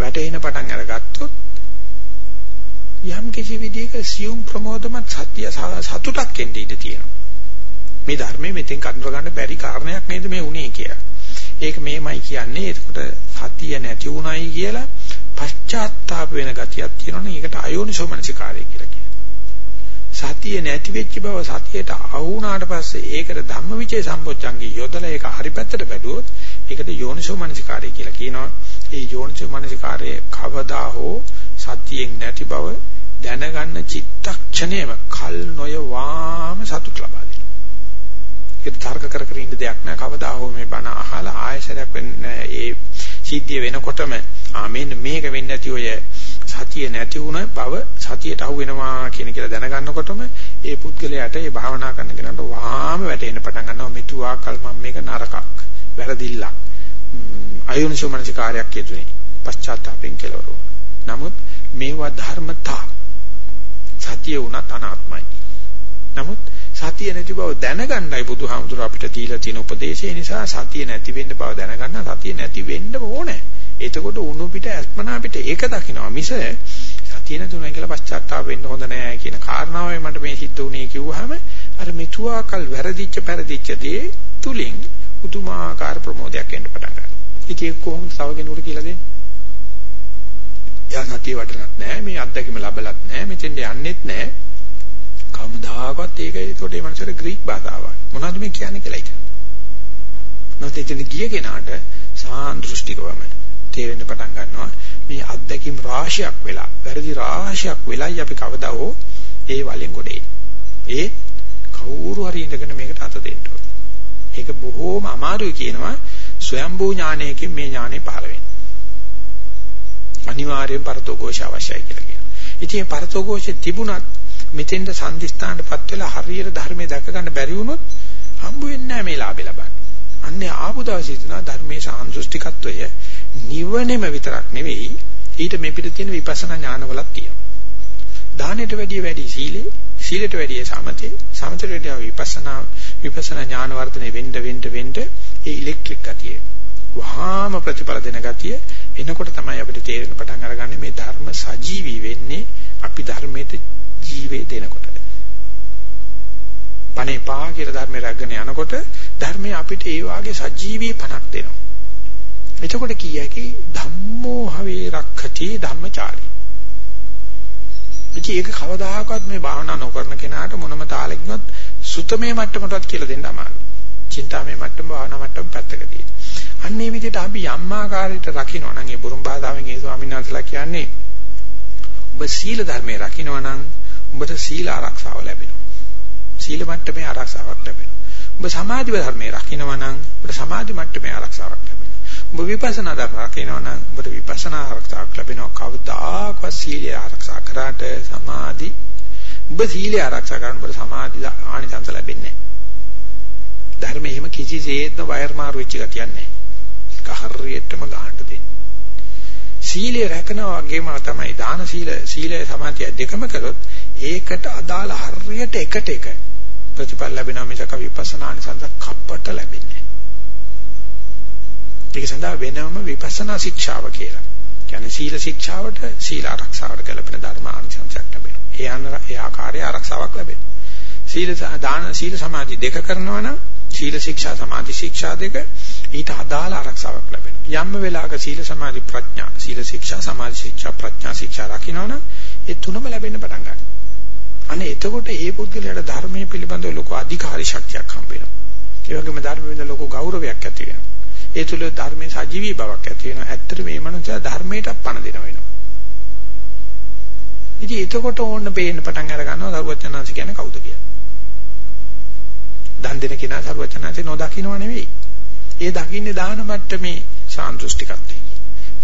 වැටෙන පටන් අරගත්තොත් යම් කිසි විදිහක සියුම් ප්‍රමෝදමත් සත්‍ය සතුටක් එන්නේ ඉඳී තියෙනවා. මේ ධර්මයේ මෙතෙන් කඳුර ගන්න බැරි කාරණයක් නේද මේ උනේ කියලා. ඒක මේමයි කියන්නේ. ඒකට සතිය නැති උනායි කියලා පශ්චාත්තාප වෙන ගතියක් තියෙනවනේ. ඒකට අයෝනිසෝ මනසිකාරය කියලා සතිය නැති වෙච්ච බව සතියට ආවුණාට පස්සේ ඒකට ධම්මවිචේ සම්පොච්චංගේ යොදලා ඒක හරි පැත්තට බැලුවොත් ඒකට යෝනිසෝ මනසිකාරය කියලා කියනවා. ඒ යෝනිසෝ මනසිකාරයේ කවදා හෝ සතියෙන් නැති බව දැනගන්න චිත්තක්ෂණයම කල් නොය වාම සතුට ලබා දෙනවා. ඒක තර්ක කර කර ඉන්න දෙයක් නෑ. කවදා හෝ මේ බණ අහලා ආයසරයක් වෙන්නේ ඒ සිද්ධිය වෙනකොටම ආ මෙන්න මේක වෙන්නේ නැති ඔය සතිය නැති වුණ බව සතියට අහු වෙනවා කියන කියලා දැනගන්නකොටම ඒ පුද්ගලයාට ඒ භාවනා කරන කෙනාට වහාම වැටෙන්න පටන් ගන්නවා. මෙතුආකල් මම මේක නරකක් වැරදිල්ලක්. අයෝනිසෝ මනසිකාරයක් යෙදුනේ. පශ්චාත්තාපෙන් කෙලවර නමුත් මේවා ධර්මතා. සතිය උනත් අනාත්මයි. නමුත් සතිය නැති බව දැනගන්නයි බුදුහාමුදුර අපිට දීලා තියෙන උපදේශය නිසා සතිය නැති වෙන්න බව දැනගන්න සතිය නැති වෙන්න ඕනේ එතකොට උණු පිට අස්මනා පිට ඒක දකින්නවා මිස සතිය නැතුණයි කියලා පශ්චාත්තාප වෙන්න හොඳ නෑ කියන කාරණාවයි මට මේ සිද්ධ වුණේ කිව්වහම අර මෙතුආකල් වැරදිච්ච පෙරදිච්ච දේ තුලින් උතුමාකාර ප්‍රමෝදයක් එන්න පටන් ගන්නවා. ඉතින් කොහොමද තව කෙනෙකුට කියලා දෙන්නේ? යා සතිය වඩනත් නෑ මේ අත්දැකීම ලැබලත් නෑ මෙතෙන්ට යන්නෙත් නෑ. කවදාකවත් ඒක ඒකට ඒ මනුස්සර ග්‍රීක භාෂාවක්. මොනවද මේ කියන්නේ කියලා ඒක. නැත්නම් එතන ගිය කෙනාට සාන්දෘෂ්ටිකවම තේරෙන්න පටන් ගන්නවා. මේ අත්දැකීම් රාශියක් වෙලා, වැරදි රාශියක් වෙලයි අපි කවදා හෝ ඒ වලින් ගොඩේ. ඒ කවුරු හරි ඉඳගෙන මේකට අත දෙන්න ඒක බොහෝම අමාරුයි කියනවා ස්වයම්බූ ඥානයකින් මේ ඥානෙ පහළ වෙන්නේ. අනිවාර්යෙන් පරතෝഘോഷ අවශ්‍යයි කියලා කියනවා. ඉතින් පරතෝഘോഷ තිබුණත් මෙතෙන්ද සම්දිස්ථානටපත් වෙලා හරියට ධර්මයේ දැක ගන්න බැරි වුණොත් හම්බ වෙන්නේ නැහැ මේ ලාභය ලබන්න. අන්නේ ආපු දවසේ හිතනවා ධර්මයේ සාන්දෘෂ්ටිකත්වය නිවනෙම විතරක් නෙවෙයි ඊට මේ පිට තියෙන විපස්සනා ඥානවලක් තියෙනවා. දානෙට වැඩිය වැඩි සීලේ සීලයට වැඩිය සමතේ සමතේට වැඩිය විපස්සනා විපස්සනා ඥාන වර්ධනය වෙන්න වෙන්න වෙන්න ඒ ඉලෙක්ට්‍රික් ගතිය වහාම ප්‍රතිඵල දෙන ගතිය එනකොට තමයි අපිට තේරෙන පටන් අරගන්නේ මේ ධර්ම සජීවී වෙන්නේ අපි ධර්මයට ජීවේ දෙනකොට. පණේ පා කියලා ධර්මය රැගෙන යනකොට ධර්මය අපිට ඒ වාගේ සජීවී පණක් දෙනවා. එතකොට කියයි ධම්මෝ හවේ රක්ඛති ධම්මචාරී. ඉතින් ඒක කවදාහක්වත් මේ භාවනා නොකරන කෙනාට මොනම තාලකින්වත් සුතමේ මට්ටමටවත් කියලා දෙන්න අමාරුයි. චින්තාමේ මට්ටම භාවනා මට්ටම පැත්තකදී. අන්න ඒ විදිහට අපි යම් ආකාරයකට රකින්න නම් ඒ බුරුම් භාෂාවෙන් ඒ ස්වාමීන් වහන්සේලා කියන්නේ ඔබ සීල ධර්මයේ රකින්න නම් ඔබට සීල ආරක්ෂාව ලැබෙනවා. සීල මට්ටමේ ආරක්ෂාවක් ලැබෙනවා. ඔබ සමාධි ධර්මයේ රකින්න නම් ඔබට සමාධි මට්ටමේ ආරක්ෂාවක් ලැබෙනවා. ඔබ විපස්සනා ධර්ම රකින්න නම් ඔබට විපස්සනා ආරක්ෂාවක් ලැබෙනවා. කවදාකවත් සීලය ආරක්ෂා කරාට සමාධි ඔබ සීලය ආරක්ෂා කරන ඔබට සමාධි ආනිසංස ලැබෙන්නේ නැහැ. ධර්මයේ එහෙම කිසිසේත්ම වයර් මාරු වෙච්ච ගතියක් නැහැ. හරියටම ගහන්න දෙන්නේ. සීලය රැකනවා වගේම තමයි දාන සීල සීලය සමාධිය දෙකම කරොත් ඒකට අදාළ හරියට එකට එක ප්‍රතිඵල ලැබෙනවා මිසක විපස්සනානි සංස කප්පට ලැබෙන්නේ නැහැ. ඒක සඳහා වෙනම විපස්සනා ශික්ෂාව කියලා. කියන්නේ සීල ශික්ෂාවට සීල ආරක්ෂාවට ගැලපෙන ධර්ම ආනිසංසයක් ලැබෙනවා. ඒ අන ඒ ආකාරයේ ආරක්ෂාවක් ලැබෙනවා. සීල දාන සීල සමාධි දෙක කරනවා නම් සීල ශික්ෂා සමාධි ශික්ෂා දෙක ඊට අදාළ ආරක්ෂාවක් ලැබෙනවා. යම් වෙලාවක සීල සමාධි ප්‍රඥා සීල ශික්ෂා සමාධි ශික්ෂා ප්‍රඥා ශික්ෂා රකින්නවනම් ඒ තුනම ලැබෙන්න පටන් ගන්නවා. අනේ එතකොට ඒ පුද්ගලයාට ධර්මයේ පිළිබඳව ලොකු අධිකාරී ශක්තියක් හම්බ වෙනවා. ඒ වගේම ධර්මයේ පිළිබඳව ලොකු ගෞරවයක් ඇති වෙනවා. ඒ තුල ධර්මයේ සජීවී බවක් ඇති වෙනවා. ඇත්තට මේ මනුස්සයා ධර්මයට පණ දෙන වෙනවා. ඉතින් එතකොට ඕන්න පේන්න පටන් අර ගන්නවා සරුවචනාංශ කියන්නේ කවුද කියලා. දන් දෙන කෙනා සරුවචනාංශේ නොදකින්නව නෙවෙයි. ඒ දකින්නේ දාන මට්ටමේ සාන්දෘෂ්ටිකත්වයේ.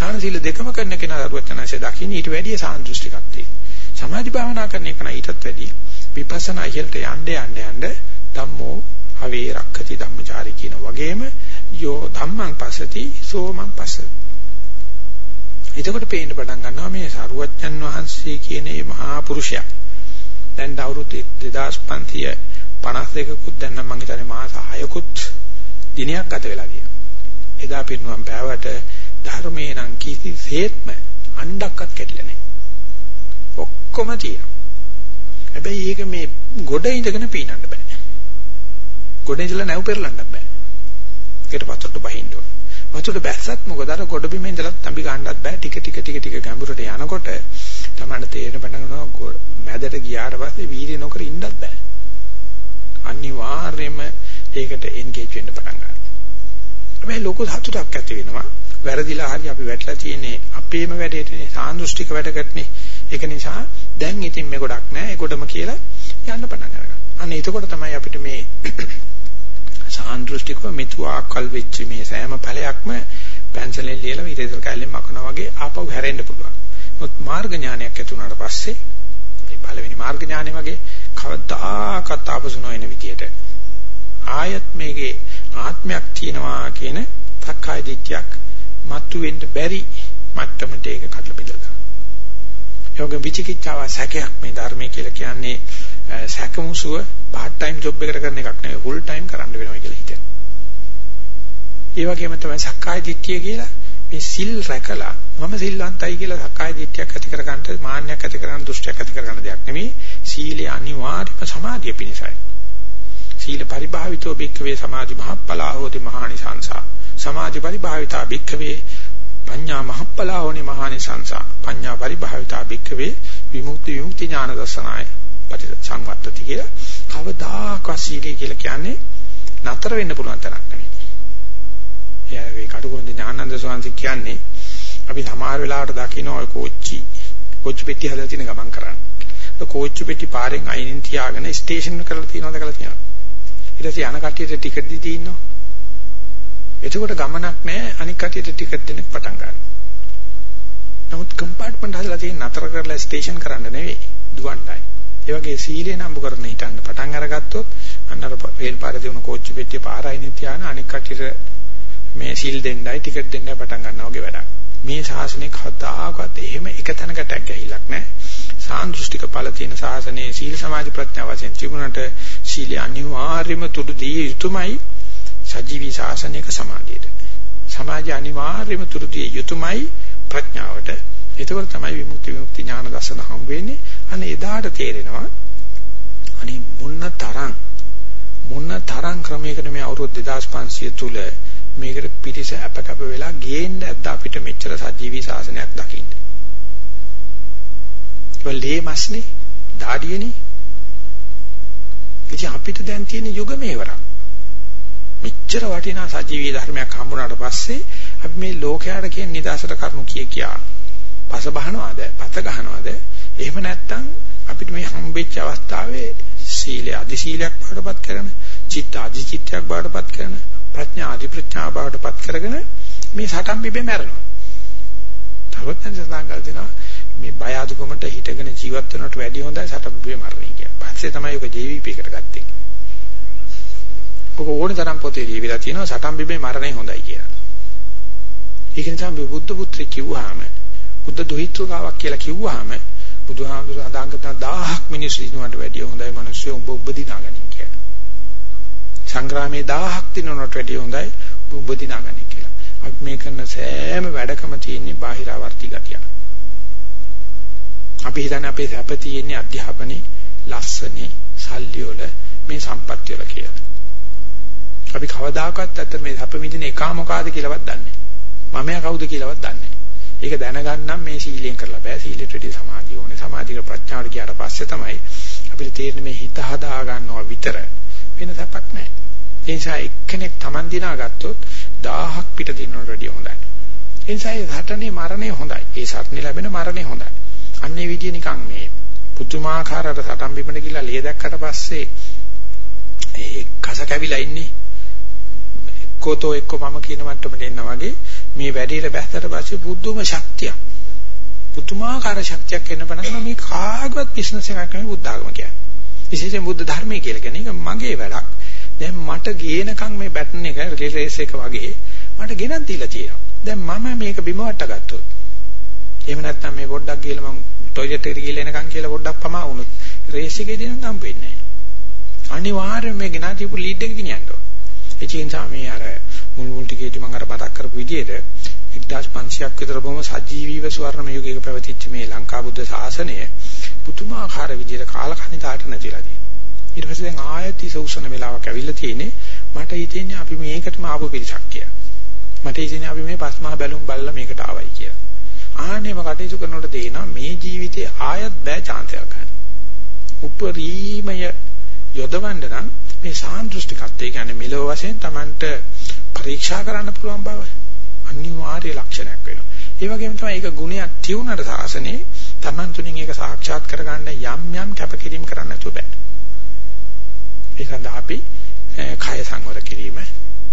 දාන සීල දෙකම කරන කෙනා දරුවචනanse දකින්නේ ඊට වැඩිය සාන්දෘෂ්ටිකත්වයේ. සමාධි භාවනා කරන එක ඊටත් වැඩි විපස්සනා ඉහළට යන්න යන්න යන්න ධම්මෝ හවේ රක්ඛති ධම්මචාරී කියන වගේම යෝ ධම්මං පස්සති සෝමං පස්සති. එතකොට පේන්න පටන් ගන්නවා මේ සරුවච්චන් වහන්සේ කියන මේ මහා පුරුෂයා. දැන් අවුරුදු 2552කුත් දැන් නම් මම හිතන්නේ මාස 6කුත් දිනයක් ගත වෙලා තියෙනවා. එදා පිරිනුවම් පෑවට ධර්මයේ නම් කිසිසේත්ම අණ්ඩක්වත් කැඩිලා නැහැ. ඔක්කොම තියෙනවා. හැබැයි ඒක මේ ගොඩ ඉඳගෙන පීනන්න බෑ. ගොඩ ඉඳලා නැව් පෙරලන්න බෑ. ඒකට වතුරට බහින්න ඕන. වතුරට බැස්සත් මොකද අර ගොඩ බිම ඉඳලා තඹි ගන්නත් බෑ. ටික ටික ටික ටික ගැඹුරට යනකොට තමයි තේරෙන පටන් ගන්නවා මැදට ගියාට පස්සේ වීර්ය නොකර ඉන්නත් බෑ. අනිවාර්යයෙන්ම ඒකට එන්ගේජ් වෙන්න පටන් ගන්නවා. හැබැයි ලොකු සතුටක් ඇති වෙනවා. වැරදිලා හරි අපි වැටලා තියෙන්නේ අපේම වැඩේටනේ සාන්දෘෂ්ටික වැඩකටනේ. ඒක නිසා දැන් ඉතින් මේ ගොඩක් නෑ. ඒ ගොඩම කියලා යන්න පටන් ගන්නවා. අන්න එතකොට තමයි අපිට මේ [coughs] සාන්දෘෂ්ටිකව මෙතුආකල් වෙච්ච මේ සෑම ඵලයක්ම පැන්සලෙන් ලියලා ඉරේසර් කැලෙන් මකනවා වගේ ආපහු හැරෙන්න පුළුවන්. මොකද මාර්ග ඥානයක් ඇති වුණාට පස්සේ මේ පළවෙනි මාර්ග ඥානෙ වගේ කවදාකවත් ආපසු නොයන විදියට ආයත් මේකේ ආත්මයක් තියෙනවා කියන සක්කාය දිට්ඨියක් මතු වෙන්න බැරි මට්ටමට ඒක කඩලා බෙදලා. යෝග විචිකිච්ඡාව සැකයක් මේ ධර්මයේ කියලා කියන්නේ සැකමුසුව part time job එකකට කරන එකක් නෙවෙයි full time කරන්න වෙනවා කියලා හිතෙනවා. ඒ වගේම තමයි සක්කාය දිට්ඨිය කියලා මේ සිල් රැකලා මම සිල්වන්තයි කියලා සක්කාය දිට්ඨියක් ඇති කරගන්න මාන්නයක් ඇති කරගන්න දෘෂ්ටියක් ඇති කරගන්න දෙයක් නෙවෙයි සීලය අනිවාර්යම සමාධිය පිණිසයි. සීල පරිභාවිතෝ භික්ඛවේ සමාධි මහප්පලා හෝති මහානිසංසා සමාධි පරිභාවිතා භික්ඛවේ පඤ්ඤා මහප්පලා හෝනි මහානිසංසා පඤ්ඤා පරිභාවිතා භික්ඛවේ විමුක්ති විමුක්ති ඥාන දර්ශනාය පටිසංවත්තති කියලා කවදාකවත් සීලය කියලා කියන්නේ නතර වෙන්න පුළුවන් තරක් නෙමෙයි. එයා ඒ කටුකුරුන්ද ඥානන්ද සෝන්සි කියන්නේ අපි සමහර වෙලාවට දකින්න ඔය කෝච්චි කෝච්චි පෙට්ටිය හදලා තියෙන ගමන් කරන්නේ. කෝච්චි පෙට්ටි පාරෙන් අයිනින් තියාගෙන ස්ටේෂන් කරලා තියනවද කියලා තියෙනවා. ඊට පස්සේ යන කට්ටියට ටිකට් දීදී ඉන්නවා. එතකොට ගමනක් නැහැ අනික් කට්ටියට ටිකට් දෙන්න පටන් ගන්නවා. නමුත් කම්පාර්ට්මන්ට් හදලා තියෙන නතර කරලා ස්ටේෂන් කරන්න නෙවෙයි දුවන්නයි. ඒ වගේ සීලේ නම්බු කරන හිටන්න පටන් අරගත්තොත් අන්න අර රේල් පාරේ තියුණු කෝච්චි පෙට්ටිය පාරයිනේ තියාන අනික් කටියට මේ සීල් දෙන්නයි ටිකට් දෙන්නයි පටන් ගන්නවා වගේ වැඩක්. මේ ශාසනය කවදාකවත් එහෙම එක තැනකට ඇග්ගහිලක් නැහැ. සාන්දෘෂ්ටික ඵල තියෙන ශාසනයේ සීල සමාධි ප්‍රඥා වශයෙන් තිබුණට සීල අනිවාර්යම තුඩු දී යුතුයමයි සජීවී ශාසනයක සමාධියට. සමාධිය අනිවාර්යම තුඩු දී යුතුයමයි ප්‍රඥාවට. ඒකවල තමයි විමුක්ති විමුක්ති ඥාන දර්ශන හම් වෙන්නේ. අනේ එදාට තේරෙනවා අනේ මොන්න තරම් මොන්න තරම් ක්‍රමයකට මේ අවුරුදු 2500 තුල මේකට පිටිස අපකප වෙලා ගේන්න ඇත්ත අපිට මෙච්චර සජීවී ශාසනයක් දකින්න. ඒවලේ මස්නේ දාඩියනේ. ඉතින් අපිට දැන් තියෙන යුග මේවරක්. මෙච්චර වටිනා සජීවී ධර්මයක් හම්බුනාට පස්සේ අපි මේ ලෝකයට කියන නිදාසට කරුණු කිය කියා පස බහනවාද පත ගහනවාද එහෙම නැත්නම් අපිට මේ හම්බෙච්ච අවස්ථාවේ සීලය අධි සීලයක් බවටපත් කරන චිත්ත අධි චිත්තයක් බවටපත් කරන ප්‍රඥා අධි ප්‍රඥා බවටපත් කරගෙන මේ සටන් බිබේ මැරෙනවා. තවත් නැසඳන් කල් දෙනවා මේ බය අදුකමට හිටගෙන ජීවත් වෙනවට වැඩිය හොඳයි සටන් බිබේ මරණය කියලා. පස්සේ තමයි ඔක ජීවිපයකට ගත්තේ. ඔක ඕනේ තරම් පොතේ ලියවිලා තියෙනවා සටන් බිබේ මරණය හොඳයි කියලා. ඒක නිසා මේ බුද්ධ පුත්‍රය කිව්වහම බුද්ධ දොහිත්‍රකාවක් කියලා කිව්වහම බුදුහාමුදුර අදාන් කරන 1000ක් මිනිස්සු ඉන්නවට වැඩිය හොඳයි මිනිස්සු උඹ උඹ දිනාගනින් කියලා. සංග්‍රාමයේ 1000ක් දිනනවට වැඩිය හොඳයි උඹ දිනාගනින් කියලා. අපි මේ කරන සෑම වැඩකම තියෙන්නේ බාහිරාවර්ති ගතිය. අපි හිතන්නේ අපේ සැප තියෙන්නේ අධ්‍යාපනයේ ලස්සනේ සල්ලි වල මේ සම්පත්‍ය වල කියලා. අපි කවදාකවත් අතර මේ සැප මිදින එක මොකාද කියලාවත් දන්නේ නැහැ. මමයා කවුද කියලාවත් දන්නේ නැහැ. ඒක දැනගන්නම් මේ සීලයෙන් කරලා බෑ. සීලෙට වැඩි සමාධිය ඕනේ. සමාධියට ප්‍රඥාවට ගියාට පස්සේ තමයි අපිට තේරෙන්නේ මේ හිත හදා ගන්නවා විතර වෙන සැපක් නැහැ. ඒ නිසා එක්කෙනෙක් Taman දිනා ගත්තොත් 1000ක් පිට දිනනට වැඩිය හොඳයි. ඒ නිසා ඒ සටනේ මරණය හොඳයි. ඒ සටනේ ලැබෙන මරණය හොඳයි. අන්නේ විදිය නිකන් මේ පුදුමාකාරව සටන් බිමට ගිහිල්ලා ලේ දැක්කට පස්සේ ඒ කස කැවිලා ඉන්නේ එක්කෝතෝ එක්ක මම කියන මට්ටමට එන්න වගේ මේ වැඩේට බැස්සට පස්සේ බුද්ධම ශක්තියක් පුදුමාකාර ශක්තියක් එන්න පටන් මේ කාගවත් බිස්නස් එකක් නෙමෙයි බුද්ධ ආගම කියන්නේ විශේෂයෙන් බුද්ධ ධර්මයේ කියලා කියන එක මගේ වැඩක්. දැන් මට ගේනකම් මේ බැටන් එක රේස් එක වගේ මට ගෙනත් දීලා තියෙනවා. දැන් මම මේක බිම වට ගත්තොත් එහෙම නැත්නම් මේ පොඩ්ඩක් ගිහලා මම টয়ලට් එකට ගිහලා එනකම් කියලා පොඩ්ඩක් පමා වුණොත් රේස් එකේ දෙන්න හම්බ වෙන්නේ නැහැ. අනිවාර්යයෙන් මේ ගෙනා දීපු ලීඩ් එක ගෙනියන්න ඕන. ඒ නිසා මේ අර මුල් මුල් ටිකේදී මම අර මතක් කරපු විදිහට 1500ක් විතර බොහොම සජීවීව ස්වර්ණම යුගයක පැවතිච්ච මේ ලංකා බුද්ධ ශාසනය පුදුමාකාර විදිහට කාලකන්නිතාට නැතිලා තියෙනවා. ඊට පස්සේ දැන් ආයෙත් ඉසුසන වෙලාවක් ඇවිල්ලා තියෙන්නේ මට හිතෙන්නේ අපි මේකටම ආපු පිරිසක් කියලා. මට හිතෙන්නේ අපි මේ පස්මහා බැලුම් බලලා මේකට ආවයි කියලා. ආන්නේම කටයුතු කරනකොට තේනවා මේ ජීවිතේ ආයෙත් බෑ chance එකක් ගන්න. උපරිමය යොදවන්න නම් මේ සාන්දෘෂ්ටිකත්වය කියන්නේ මෙලොව වශයෙන් Tamanට පරීක්ෂා කරන්න පුළුවන් බව අනිවාර්ය ලක්ෂණයක් වෙනවා. ඒ වගේම තමයි ඒක ගුණයක් තියුණාට සාසනේ Taman තුලින් ඒක සාක්ෂාත් කරගන්න යම් යම් කැපකිරීම කරන්න නැතුව බෑ. ඒ සඳහා අපි කාය සංවර කිරීම,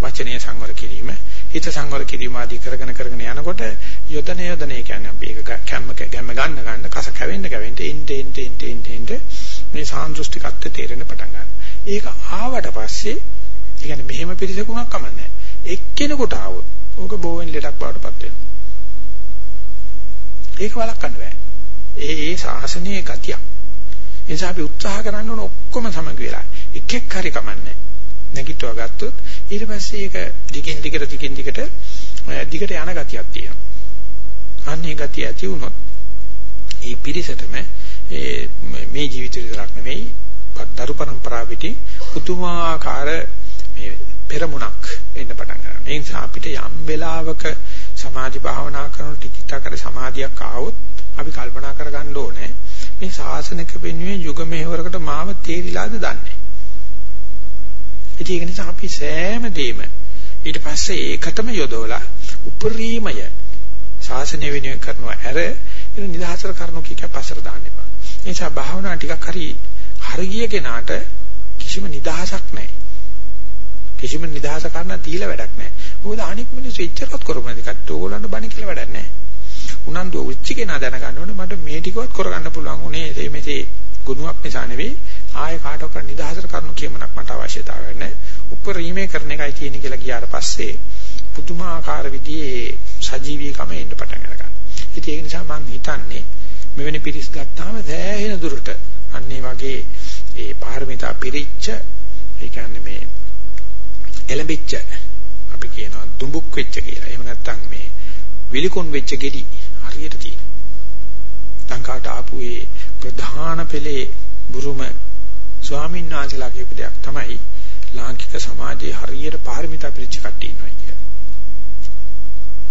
වචනීය සංවර කිරීම, හිත සංවර කිරීම ආදී කරගෙන කරගෙන යනකොට යොදන යොදන ඒ කියන්නේ අපි ඒක කැම්ම ගැම්ම ගන්න ගන්න කස කැවෙන්න කැවෙන්න එnte ente ente ente ente මේ සාන්දෘෂ්ටිකත්වය තේරෙන්න පටන් ගන්නවා. ඒක ආවට පස්සේ ඒ කියන්නේ මෙහෙම පිළිසකුණක් කමන්නේ එක්කෙනෙකුට ආවොත් ඕක බෝවෙන් ලෙඩක් බවටපත් වෙනවා. ඒක වළක්වන්න බෑ. ඒ ඒ ශාසනීය ගතිය. ඒ නිසා අපි උත්සාහ කරන්න ඕන ඔක්කොම සමග වෙලා. එකෙක් හරි කමන්නේ. නැගිටව ගත්තොත් ඊට පස්සේ ඒක දිගින් දිගට දිගින් දිගට දිගට යන ගතියක් තියෙනවා. අන්නේ ගතිය ඇති වුණොත් ඒ පිරිසටම මේ ජීවිත විතරක් නෙමෙයි දරු પરම්පරාව පිටි පුදුමාකාර මේ පෙරමුණක් එන්න පටන් ගන්නවා. ඒ නිසා අපිට යම් වෙලාවක සමාධි භාවනා කරන ටිකිටකර සමාධියක් ආවොත් අපි කල්පනා කරගන්න ඕනේ මේ ශාසනික වෙනුවෙන් යුග මෙහෙවරකට මාව තේරිලාද දන්නේ. ඒක නිසා අපි සෑම දෙයක්ම ඊට පස්සේ ඒකටම යොදවලා උපරිමය ශාසනය වෙනුවෙන් කරනවා ඇර නිදහසට කරනු කීක පස්සට දාන්න එපා. ඒ නිසා භාවනා ටිකක් හරි හරිය කෙනාට කිසිම නිදහසක් නැහැ. කිසිම නිදහස කරන්න දීලා වැඩක් නැහැ. මොකද අනික් මිනිස්සු එච්චරවත් කරපොන දෙකට ඕගොල්ලන්ට බණ කියලා වැඩක් නැහැ. උනන්දු උච්ච කෙනා දැනගන්න ඕනේ මට මේ ටිකවත් කරගන්න පුළුවන් උනේ මේ මෙසේ ගුණයක් නිසා නෙවෙයි ආය කාටවත් නිදහසට කරුණු කියමනක් මට අවශ්‍යතාවයක් නැහැ. උපරිමේ කරන එකයි තියෙන්නේ කියලා ගියාට පස්සේ පුදුමාකාර විදිහේ සජීවීකම එන්න පටන් ගන්නවා. ඉතින් ඒක නිසා මම හිතන්නේ මෙවැනි පිරිස් ගත්තාම සෑහෙන දුරට අන්නේ වගේ ඒ පාරමිතා පිරිච්ච ඒ කියන්නේ මේ එළඹිච්ච අපි කියනවා දුඹුක් වෙච්ච කියලා. එහෙම නැත්නම් මේ විලිකොන් වෙච්ච ගෙඩි හරියට තියෙනවා. ලංකාවට ආපු ඒ ප්‍රධාන පෙළේ බුරුම ස්වාමීන් වහන්සේලා කියපු දෙයක් තමයි ලාංකික සමාජයේ හරියට පාරමිතා පිළිච්ච කට්ටිය ඉන්නවා කියලා.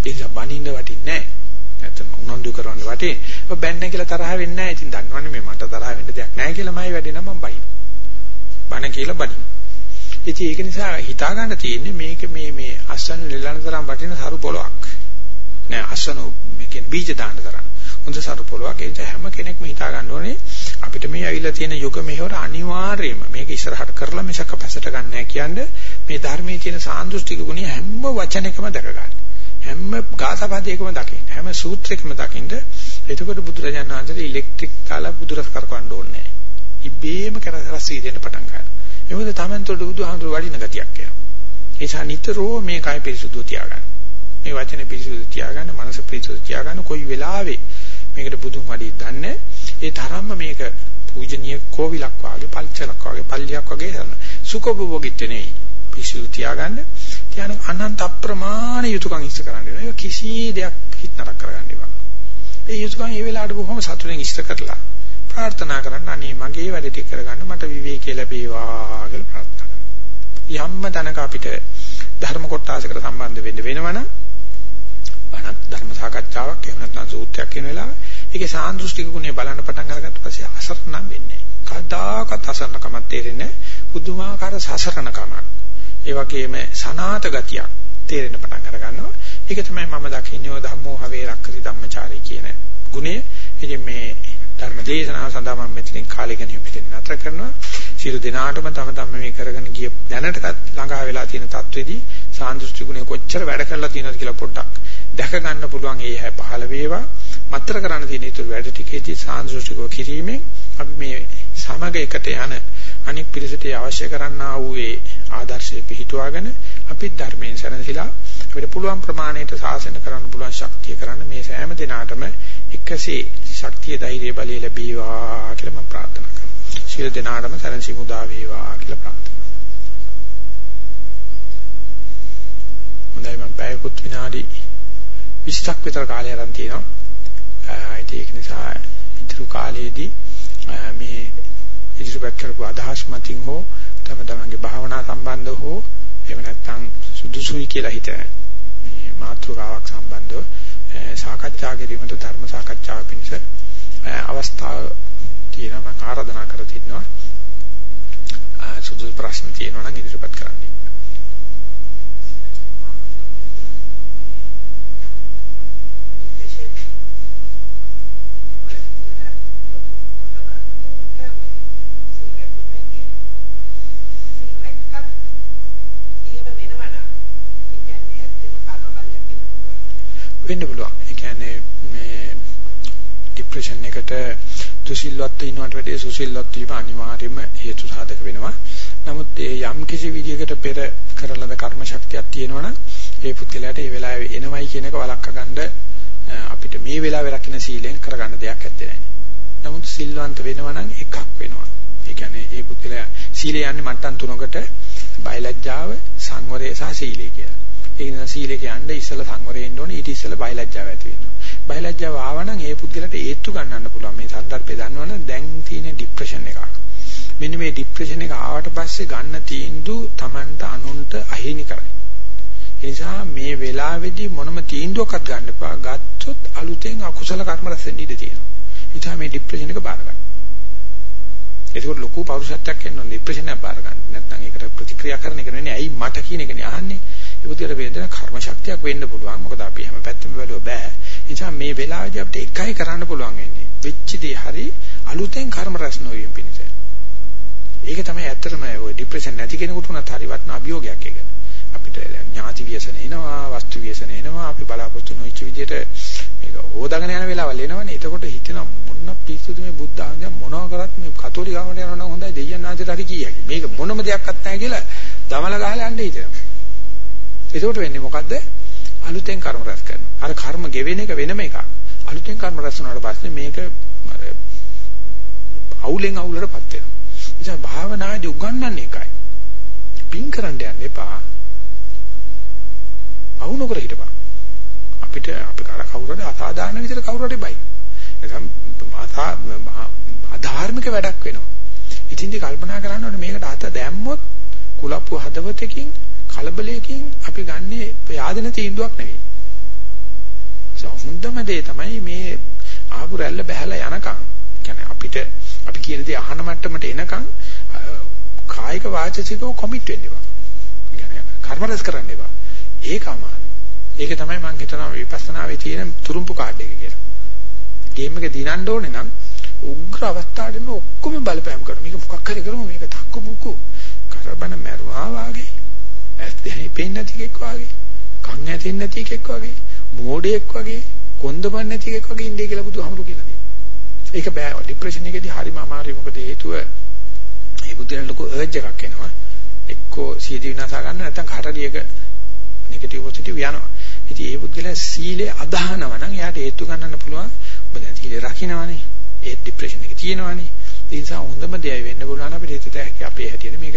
ඒක බනින්න වටින්නේ නැහැ. නැත්නම් උනන්දු කරවන්න වටේ. ඔබ බැන්න කියලා තරහ වෙන්නේ නැහැ. ඉතින් දන්නවනේ මේ මට තරහ වෙන්න දෙයක් නැහැ කියලා මයි වැඩේ නම් මම බයින. බන කියලා බනින. ඉතින් ඒක නිසා හිතා ගන්න තියෙන්නේ මේක මේ මේ අස්වැන්න ලෙලන තරම් වටින සරු පොලොක්. නෑ අස්වැන්න මේ කියන්නේ බීජ දාන්න තරම්. හොඳ සරු පොලොක්. ඒ නිසා හැම කෙනෙක්ම හිතා ගන්න ඕනේ අපිට මේ ඇවිල්ලා තියෙන යුග මෙහෙවර අනිවාර්යයෙන්ම මේක ඉස්සරහට කරලා මිසක පස්සට ගන්න නැහැ කියන්නේ මේ ධර්මයේ තියෙන සාන්දෘෂ්ටික ගුණය හැම වචනයකම දැක ගන්න. හැම ගාසපදයකම දකින්න. හැම සූත්‍රයකම දකින්න. එතකොට බුදුරජාණන් වහන්සේ ඉලෙක්ට්‍රික් දාලා බුදුරස් කරකවන්න ඕනේ නැහැ. ඉබේම කරසරස් වීදෙන්න පටන් ගන්නවා. ඒ මොකද තමන්තොට බුදුහාමුදුරු වඩින ගතියක් එනවා. ඒ නිසා නිතරම මේ කය පිරිසුදු තියාගන්න. මේ වචනේ පිරිසුදු තියාගන්න, මනස පිරිසුදු තියාගන්න කොයි වෙලාවෙ මේකට බුදුන් වඩි දන්නේ ඒ තරම්ම මේක පූජනීය කෝවිලක් වාගේ, පල්චලක් වාගේ, පල්ලියක් වාගේ කරන. සුඛභෝගීත්ව නෙවෙයි. පිරිසුදු තියාගන්න. තියාන අනන්ත අප්‍රමාණ යුතුයකම් ඉෂ්ට කරන්න වෙනවා. ඒක කිසි දෙයක් හිත නරක කරගන්න එපා. ඒ යුතුයකම් ඒ වෙලාවට බොහොම සතුටින් ඉෂ්ට කරලා ප්‍රාර්ථනා කරන්න අනේ මගේ වැඩ ටික කරගන්න මට විවේකී ලැබේවා කියලා ප්‍රාර්ථනා කරනවා. යම්ම තැනක අපිට ධර්ම කොටාසකට සම්බන්ධ වෙන්න වෙනවනම් බණක් ධර්ම සාකච්ඡාවක් එහෙම නැත්නම් සූත්‍රයක් කියන වෙලාව ඒකේ සාන්දෘෂ්ටික ගුණය බලන්න පටන් අරගත්ත පස්සේ අසරණ වෙන්නේ කදාකත් අසරණකමක් තේරෙන්නේ පුදුමාකාර සසරණකමක්. ඒ වගේම සනාත ගතියක් තේරෙන්න පටන් අරගන්නවා. ඒක තමයි මම දකින්නේ ධම්මෝ හවේ රක්කති ධම්මචාරී කියන ගුණය. ඉතින් මේ ධර්ම දේශනාව සඳහා මම මෙතනින් කාලය ගැනීම පිටින් නතර කරනවා. සියලු දිනාටම තම තම මේ කරගෙන ගිය දැනටත් ළඟා වෙලා තියෙන තත්ත්වෙදී සාන්දෘෂ්ටි ගුණය කොච්චර වැඩ කරලා තියෙනවද කියලා පොඩ්ඩක් දැක ගන්න පුළුවන් ඒ හැ පහළ වේවා. මතර කරන්න තියෙන ඊටු වැඩ ටිකේදී සාන්දෘෂ්ටිකව කිරීමෙන් අපි මේ සමග එකට යන අනික් පිළිසෙට අවශ්‍ය කරන්නා වූ ඒ ආදර්ශය පිහිටුවාගෙන අපි ධර්මයෙන් සැනසීලා අපිට පුළුවන් ප්‍රමාණයට සාසන කරන්න පුළුවන් ශක්තිය කරන්න මේ සෑම දිනාටම එකසේ ශක්තිය ධෛර්ය බලය ලැබේවා කියලා මම ප්‍රාර්ථනා කරනවා. සියලු දෙනාටම සැනසීම උදා වේවා කියලා ප්‍රාර්ථනා කරනවා. හොඳයි මම පැයකුත් විනාඩි 20ක් විතර කාලය අරන් තියෙනවා. ඒක නිසා ඉතුරු කාලයේදී මේ ඉදිරිපත් කරපු අදහස් මතින් හෝ තම තමන්ගේ භාවනා සම්බන්ධව හෝ එහෙම නැත්නම් සුදුසුයි කියලා හිතන මේ මාතෘකාවක් සම්බන්ධව සාකච්ඡා කිරීමට ධර්ම සාකච්ඡාව පිණිස අවස්ථාව තියෙනවා මම ආරාධනා කර තිනවා සුදුසු ප්‍රශ්න තියෙනවා නම් ඉදිරිපත් කරන්න. වෙන්න පුළුවන්. ඒ කියන්නේ මේ ડિප්‍රෙෂන් එකට දුසිල්වත් ඉන්නවට වැඩිය සුසිල්වත් වීම අනිවාර්යයෙන්ම හේතු සාධක වෙනවා. නමුත් ඒ යම් කිසි විදිහකට පෙර කරලද කර්ම ශක්තියක් තියෙනවනම් ඒ පුද්ගලයාට ඒ වෙලාවේ එනවයි කියන එක වළක්වා ගන්න අපිට මේ වෙලාවේ රකින්න සීලෙන් කරගන්න දෙයක් ඇත්තේ නැහැ. නමුත් සිල්වන්ත වෙනවනම් එකක් වෙනවා. ඒ කියන්නේ ඒ පුද්ගලයා සීලේ යන්නේ මට්ටම් තුනකට බයලජ්ජාව, සංවරය සහ සීලය කියලා. ඒ නිසා සීලේ කියන්නේ ඉස්සලා සංවරයෙන් ඕනේ ඊට ඉස්සලා බයලජ්ජාව ඇති වෙනවා. බයලජ්ජාව ආවනම් ඒ පුද්ගලට ඒත්තු ගන්නන්න පුළුවන්. මේ සන්දර්භය දන්නවනම් දැන් තියෙන ડિප්‍රෙෂන් එක. මෙන්න මේ ડિප්‍රෙෂන් එක ආවට පස්සේ ගන්න තීන්දුව Tamanට අනුන්ට අහිමි කරයි. ඒ නිසා මේ වෙලාවේදී මොනම තීන්දුවක්වත් ගන්න එපා. ගත්තොත් අලුතෙන් අකුසල කර්ම රැස් වෙන්න ඉඩ තියෙනවා. ඒ නිසා මේ ડિප්‍රෙෂන් එක බාර ගන්න. ඒකට ලොකු පෞරුෂත්වයක් එන්න ඕනේ ડિප්‍රෙෂන් එක බාර ගන්න. නැත්නම් ඒකට ප්‍රතික්‍රියා කරන එක නෙවෙයි ඇයි මට කියන එකනේ අහන්නේ. ඒ පුදුර වේදන කර්ම ශක්තියක් වෙන්න පුළුවන්. මොකද අපි හැම පැත්තෙම බැලුව බෑ. ඒ නිසා මේ වෙලාවේදී අපිට එකයි කරන්න පුළුවන් වෙන්නේ. වෙච්ච දේ හරි අලුතෙන් කර්ම රැස් නොවීම පිණිස. ඒක තමයි ඇත්තටම ඔය ડિප්‍රෙෂන් නැති කෙනෙකුට උනත් හරි වටන අභියෝගයක් ඒක. අපිට ඥාති ව්‍යසන එනවා, වස්තු ව්‍යසන එනවා. අපි බලාපොරොත්තු නොවිච්ච විදිහට මේක හොදාගෙන යන වෙලාවල් එනවනේ. එතකොට හිතෙනවා මොන පිස්සුද මේ බුද්ධ ආගම මොනවා කරත් මේ කතෝලික ආගමට යනවා නම් හොඳයි දෙයයන් ආන්සට හරි කීයකි. මේක මොනම දෙයක්වත් නැහැ කියලා දමල ගහලා යන්න හිතෙනවා. එතකොට වෙන්නේ මොකද්ද? අලුතෙන් කර්ම රැස් කරනවා. අර කර්ම ගෙවෙන එක වෙනම එකක්. අලුතෙන් කර්ම රැස් වුණාට පස්සේ මේක අවුලෙන් අවුලටපත් වෙනවා. නිසා භාවනාදී උගන්වන්නේ එකයි. පින් කරන්න යන්න එපා. පවු නොකර හිටපන්. අපිට අපි කර කවුරුද අසාධාරණ විදිහට කවුරු හරි බයි. නැත්නම් අධාර්මික වැඩක් වෙනවා. ඉතින්දි කල්පනා කරන්න ඕනේ මේකට අත දැම්මොත් කුලප්පු හදවතකින් කලබලයකින් අපි ගන්නේ යාදෙන තීන්දුවක් නෙවෙයි. හොඳම දේ තමයි මේ ආපු රැල්ල බහැලා යනකම් කියන්නේ අපිට අපි කියන දේ අහන මට්ටමට එනකම් කායික වාචිකව කොමිට් වෙන්න එපා. කියන්නේ කර්ම රැස් කරන්න එපා. ඒක අමාරු. ඒක තමයි මම හිතනවා විපස්සනාවේ තියෙන තුරුම්පු කාඩ් එක කියලා. ගේම් එක දිනන්න ඕනේ නම් උග්‍ර අවස්ථාවෙන් ඔක්කොම බලපෑම් කරනවා. මේක මොකක් හරි කරමු මේක තක්කු මුකු. කරබන මරුවා වාගේ. ඇස් දෙහි පේන්නේ නැති කෙක් වාගේ. කන් ඇතෙන්නේ නැති කෙක් වාගේ. මෝඩයෙක් වගේ. කොන්දපන් නැති කෙක් වගේ ඉන්නේ කියලා බුදුහාමුදුරු කියලා තියෙනවා. ඒක බෑ. ડિප්‍රෙෂන් එකේදී හරිම අමාරුයි. මොකද හේතුව මේ බුද්ධියට ලොකු අර්ජ් එකක් එනවා. එක්කෝ සීදී විනාශ ගන්න නැත්නම් කාටරි එක නෙගටිව් පොසිටිව් යනවා. ඉතින් ඒ පුද්ගලයා සීලේ අදහනවා නම් එයාට හේතු ගන්නන්න පුළුවන්. ඔබ දැන් සීලේ රකින්නවනේ. ඒ ડિප්‍රෙෂන් එක තියෙනවනේ. ඒ නිසා හොඳම දෙයයි වෙන්න පුළුවන් අපිට හිතට හැකි අපේ හැටියට මේක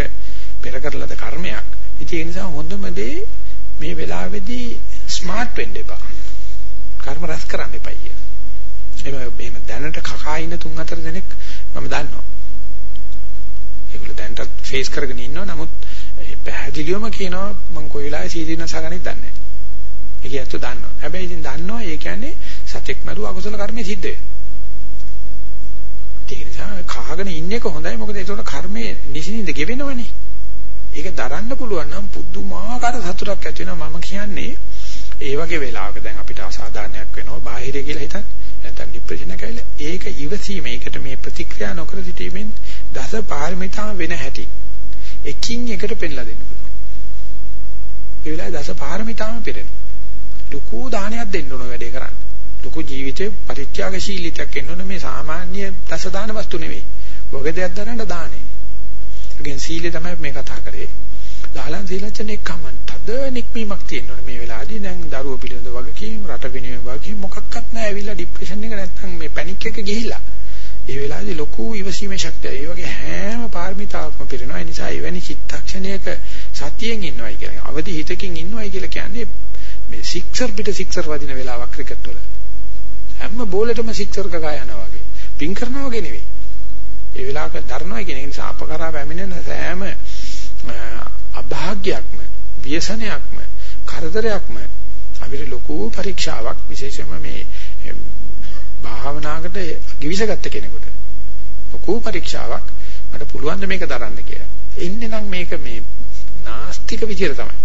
පෙර කරලාද කර්මයක්. ඉතින් ඒ නිසා හොඳම දේ මේ වෙලාවේදී ස්මාර්ට් වෙන්න එපා. කර්ම රැස් කරන්න එපා කිය. එහෙම එහෙම දැනට කකා ඉන්න තුන් හතර දෙනෙක් මම දන්නවා. ඒගොල්ලෝ දැනටත් ෆේස් කරගෙන ඉන්නවා. නමුත් පැහැදිලිවම කියනවා මම කොයි වෙලාවෙ සීදීනස ගන්නද දන්නේ නැහැ. ඒක ඇත්ත දන්නවා. හැබැයි ඉතින් දන්නවා ඒ කියන්නේ සතෙක් මරුව අකුසල කර්මයේ සිද්ධ වෙනවා. ඒක නිසා කහගෙන ඉන්න එක හොඳයි. මොකද ඒකට කර්මයේ නිසින්ද ගෙවෙනවනේ. ඒක දරන්න පුළුවන් නම් පුදුමාකාර සතුටක් ඇති වෙනවා. මම කියන්නේ ඒ වගේ වෙලාවක දැන් අපිට අසාධාරණයක් වෙනවා. බාහිර කියලා හිතන්න. නැත්නම් ડિප්‍රෙෂන් එක ඇවිල්ලා ඒක ඉවසීම. ඒකට මේ ප්‍රතික්‍රියා නොකර සිටීමෙන් දස පාරමිතා වෙන හැටි. එකින් එකට පෙන්ලා දෙන්න පුළුවන්. ඒ වෙලාවේ දස පාරමිතාම පිරෙනවා. ලොකු දානයක් දෙන්න ඕන වැඩේ කරන්න. ලොකු ජීවිතේ පරිත්‍යාගශීලීත්වයක් එන්න ඕන මේ සාමාන්‍ය දස දාන වස්තු නෙවෙයි. වගදයක් දරන්න දානේ. ඒකෙන් සීලය තමයි මේ කතා කරේ. දාලන් සීලච්චන එක්කම තද නික්මීමක් තියෙන්න ඕන මේ වෙලාවේදී දැන් දරුවෝ පිළිබඳ වගකීම් රට වෙනුවෙන් වගකීම් මොකක්වත් නැහැ ඇවිල්ලා ડિප්‍රෙෂන් එක නැත්තම් මේ පැනික් එක ගිහිල්ලා. ඒ වෙලාවේදී ලොකු ඉවසීමේ ශක්තිය. ඒ වගේ හැම පාරමිතාවක්ම පිරෙනවා. ඒ නිසා එවැනි චිත්තක්ෂණයක සතියෙන් ඉන්නවයි කියලා. අවදි හිතකින් ඉන්නවයි කියලා කියන්නේ මේ සික්සර් පිට සික්සර් වදින වෙලාවක් ක්‍රිකට් වල හැම බෝලෙටම සික්සර් ගගා යනවා වගේ පින් කරනවා වගේ නෙවෙයි ඒ වෙලාවක දරනවා කියන නිසා අපකරා පැමිණෙන සෑම අභාග්‍යයක්ම ව්‍යසනයක්ම කරදරයක්ම අපිට ලොකු පරීක්ෂාවක් විශේෂයෙන්ම මේ භාවනාවකට givisගත්ත කෙනෙකුට ලොකු පරීක්ෂාවක් මට පුළුවන් ද මේක දරන්න කියලා. එන්නේ නම් මේක මේ නාස්තික විදියට තමයි.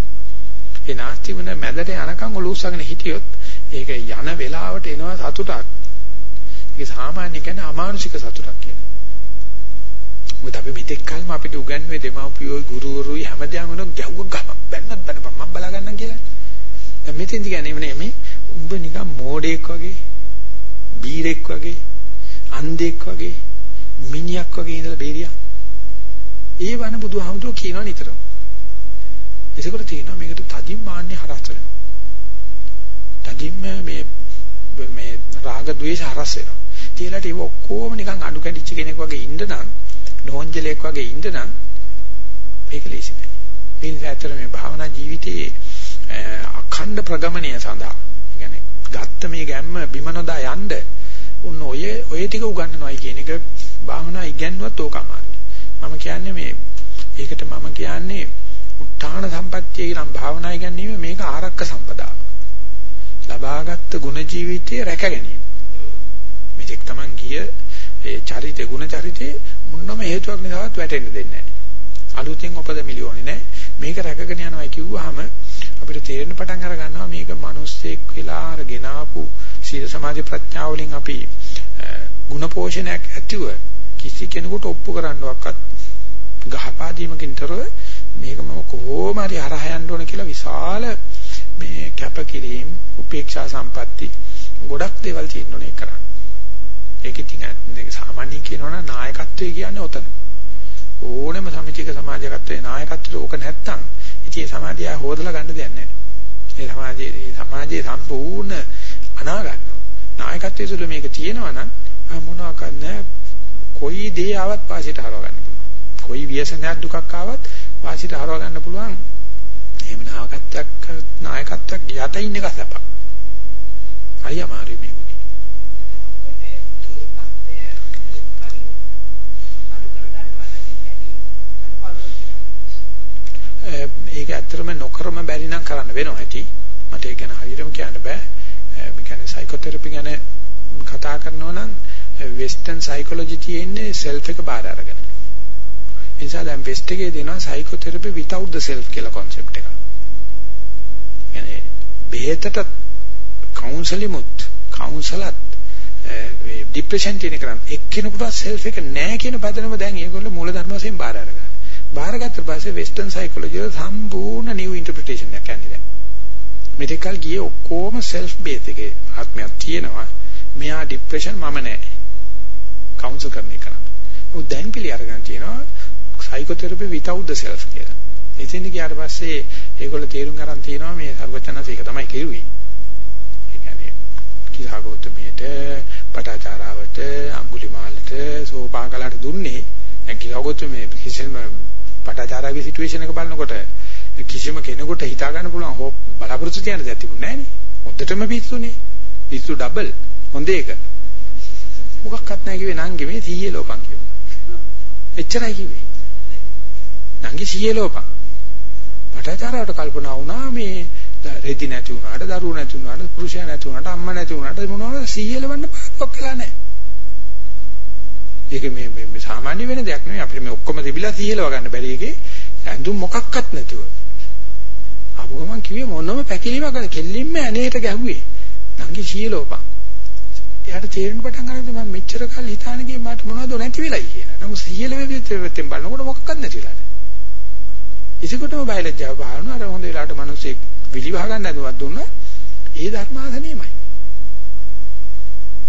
ඒ නාස්ති වුණ මැදට යනකම් ඔලුස්සගෙන හිටියොත් ඒක යන වෙලාවට එනවා සතුටක්. ඒක සාමාන්‍ය කියන්නේ අමානුෂික සතුටක් කියලා. මොකද අපි මෙතෙක් කල්ම අපිට උගන්වන්නේ දෙමාපියෝ ගුරුවරුයි හැමදාම නෝ ගැව්ව ගම බැන්නත් බැනපන් මම බලා ගන්නම් කියලා. දැන් මෙතෙන්දි කියන්නේ මේ මේ උඹ නිකන් මෝඩෙක් වගේ බීරෙක් වගේ අන්ධෙක් වගේ මිනිහක් වගේ ඉඳලා බේරියා. ඒ වන බුදුහාමුදුරුවෝ කියනවා නිතරම. එසකොට තියෙනවා මේකට තදින් මාන්නේ හරස් වෙනවා. තදින්ම මේ මේ රාග ద్వේෂ හරස් වෙනවා. තියලට ඒක ඔක්කොම නිකන් අඩු කැඩිච්ච කෙනෙක් වගේ ඉන්න නම් නෝන්ජලයක් වගේ ඉන්න නම් මේක ලේසි නෑ. ඒ නිසා ඇත්තට මේ භාවනා ජීවිතයේ අඛණ්ඩ ප්‍රගමණය සඳහා يعني ගත්ත මේ ගැම්ම බිම නොදා යන්න උන් ඔය ඔය ටික උගන්වනවායි කියන එක භාවනා ඉගෙනුවත් ඕක අමාරුයි. මම කියන්නේ මේ ඒකට මම කියන්නේ උත්තාන සම්පත්තිය නම් භාවනා ඉගැන්වීම මේක ආරක්ක සම්පදා. ලබාගත් ගුණ ජීවිතයේ රැක ගැනීම. මේක තමන් ගිය ඒ චරිත ගුණ චරිතේ මොනම හේතුවක් නිසාවත් වැටෙන්න දෙන්නේ නැහැ. අලුතෙන් උපද මිලියෝනේ නැහැ. මේක රැකගෙන යනවා කිව්වහම අපිට තේරෙන පටන් අර ගන්නවා මේක මිනිස්සෙක් වෙලා අරගෙන ආපු සීල සමාධි ප්‍රඥා වලින් අපි ගුණ පෝෂණයක් ඇතිව කිසි කෙනෙකුට ඔප්පු කරන්නවක්වත් ගහපාදීමකින් තොරව මේක මම කොහොම හරි හරහා යන්න ඕන කියලා විශාල මේ කැපකිරීම, උපේක්ෂා සම්පatti ගොඩක් දේවල් තියෙනුනේ කරන්න. ඒක ඉතින් සාමාන්‍ය කියනවනම් නායකත්වයේ කියන්නේ ඔතන. ඕනෙම සමිතික සමාජයකත්වයේ නායකත්වයට ඕක නැත්තම් ඉතින් ඒ සමාජය හොදලා ගන්න දෙයක් නැහැ. ඒ සමාජයේ ඒ සමාජයේ සම්පූර්ණ අනා ගන්නවා. නායකත්වයේ තුල මේක තියෙනවා නම් මොනවා කරන්නේ කොයි දේ ආවත් පාසිට හරව ගන්න පුළුවන්. කොයි ව්‍යසනයක් දුකක් ආවත් පාසිට හරව ගන්න පුළුවන්. එහෙම නායකත්වයක් නායකත්වයක් යට ඉන්න එක සපක්. හරි අමාරුයි මේක. ඒක ඇත්තටම නොකරම බැරි නම් කරන්න වෙනවා ඇති. මට ඒක ගැන හරියටම කියන්න බෑ. මේ කියන්නේ සයිකෝതെරපි ගැන කතා කරනවා නම් වෙස්ටර්න් සයිකොලොජි තියෙන්නේ self එක බාර අරගෙන. ඒ නිසා දැන් වෙස්ට් එකේ දෙනවා සයිකෝതെරපි without the self කියලා concept එකක්. يعني බෙහෙතට කවුන්සලිමුත් කවුන්සලත් ඒ ડિප්‍රෙෂන් තියෙන කරන් එක්කෙනෙකුට self එක නැහැ කියන පදනම දැන් ඒගොල්ලෝ මූලධර්ම වශයෙන් බාර අරගන්න. බාරගත්ත පස්සේ වෙස්ටර්න් සයිකොලොජි වල සම්පූර්ණ නිව් ඉන්ටර්ප්‍රිටේෂන් එකක් යන්නේ දැන්. මෙතෙක්ල් ගියේ ඔක්කොම self based එකේ ආත්මයක් තියෙනවා. මෙයා ડિප්‍රෙෂන් මම නෑ. කවුන්සල් කරන එක නක්. මොකද දැන් පිළි අරගෙන තියෙනවා psychotherapy without the self කියලා. එතෙන් ගියාට පස්සේ ඒගොල්ලෝ තේරුම් ගන්න තියෙනවා මේ සර්වචනස එක තමයි කෙරුවේ. ඒ කියන්නේ කිසాగෝතමයට, පටාචාරාවට, අඟුලිමාලට, සෝපාකලට දුන්නේ. දැන් කිසాగෝතමේ කිසිම පටාචාරාගේ සිටුේෂන් එක බලනකොට කිසිම කෙනෙකුට හිතා ගන්න පුළුවන් හො බලාපොරොත්තු තියන්න දෙයක් තිබුණේ නැහැ නේ. හොඳටම පිස්සුනේ. පිස්සු ඩබල්. හොඳ එක. මොකක්වත් නැහැ කිව්වේ නංගි මේ 100 ලෝපන් කිව්වා. එච්චරයි කිව්වේ. නංගි 100 ලෝපන්. පටාචාරාවට කල්පනා වුණා මේ රෙදි නැති වුණාට, දරුවෝ නැති වුණාට, පුරුෂයා නැති වුණාට, අම්මා නැති වුණාට මොනවද 100 ලවන්න පාඩුවක් වෙලා නැහැ. ඒක මේ මේ සාමාන්‍ය වෙන දෙයක් නෙවෙයි අපිට මේ ඔක්කොම තිබිලා 100 ලව ගන්න බැරි එකේ ඇඳුම් මොකක්වත් නැතුව. ආපු ගමන් කිව්වේ මොනම පැකිලීමක් ගන්න කෙල්ලින්ම ඇනේට ගැහුවේ. නංගි 100 ලෝපන්. එයාට තේරෙන්න පටන් ගන්නවා මම මෙච්චර කල් හිතාන ගියේ මට මොනවද නැති වෙලයි කියලා. නමුත් 100 ලෙවෙද්දී බලනකොට මොකක්වත් නැති වෙලා නැහැ. ඉසිකොටම බයලජ්ජාව බහනවා අර හොඳ වෙලාවට මිනිස්සෙක් විලිවහ ගන්න හදුවක් දුන්නා. ඒ ධර්මාසනෙමයි.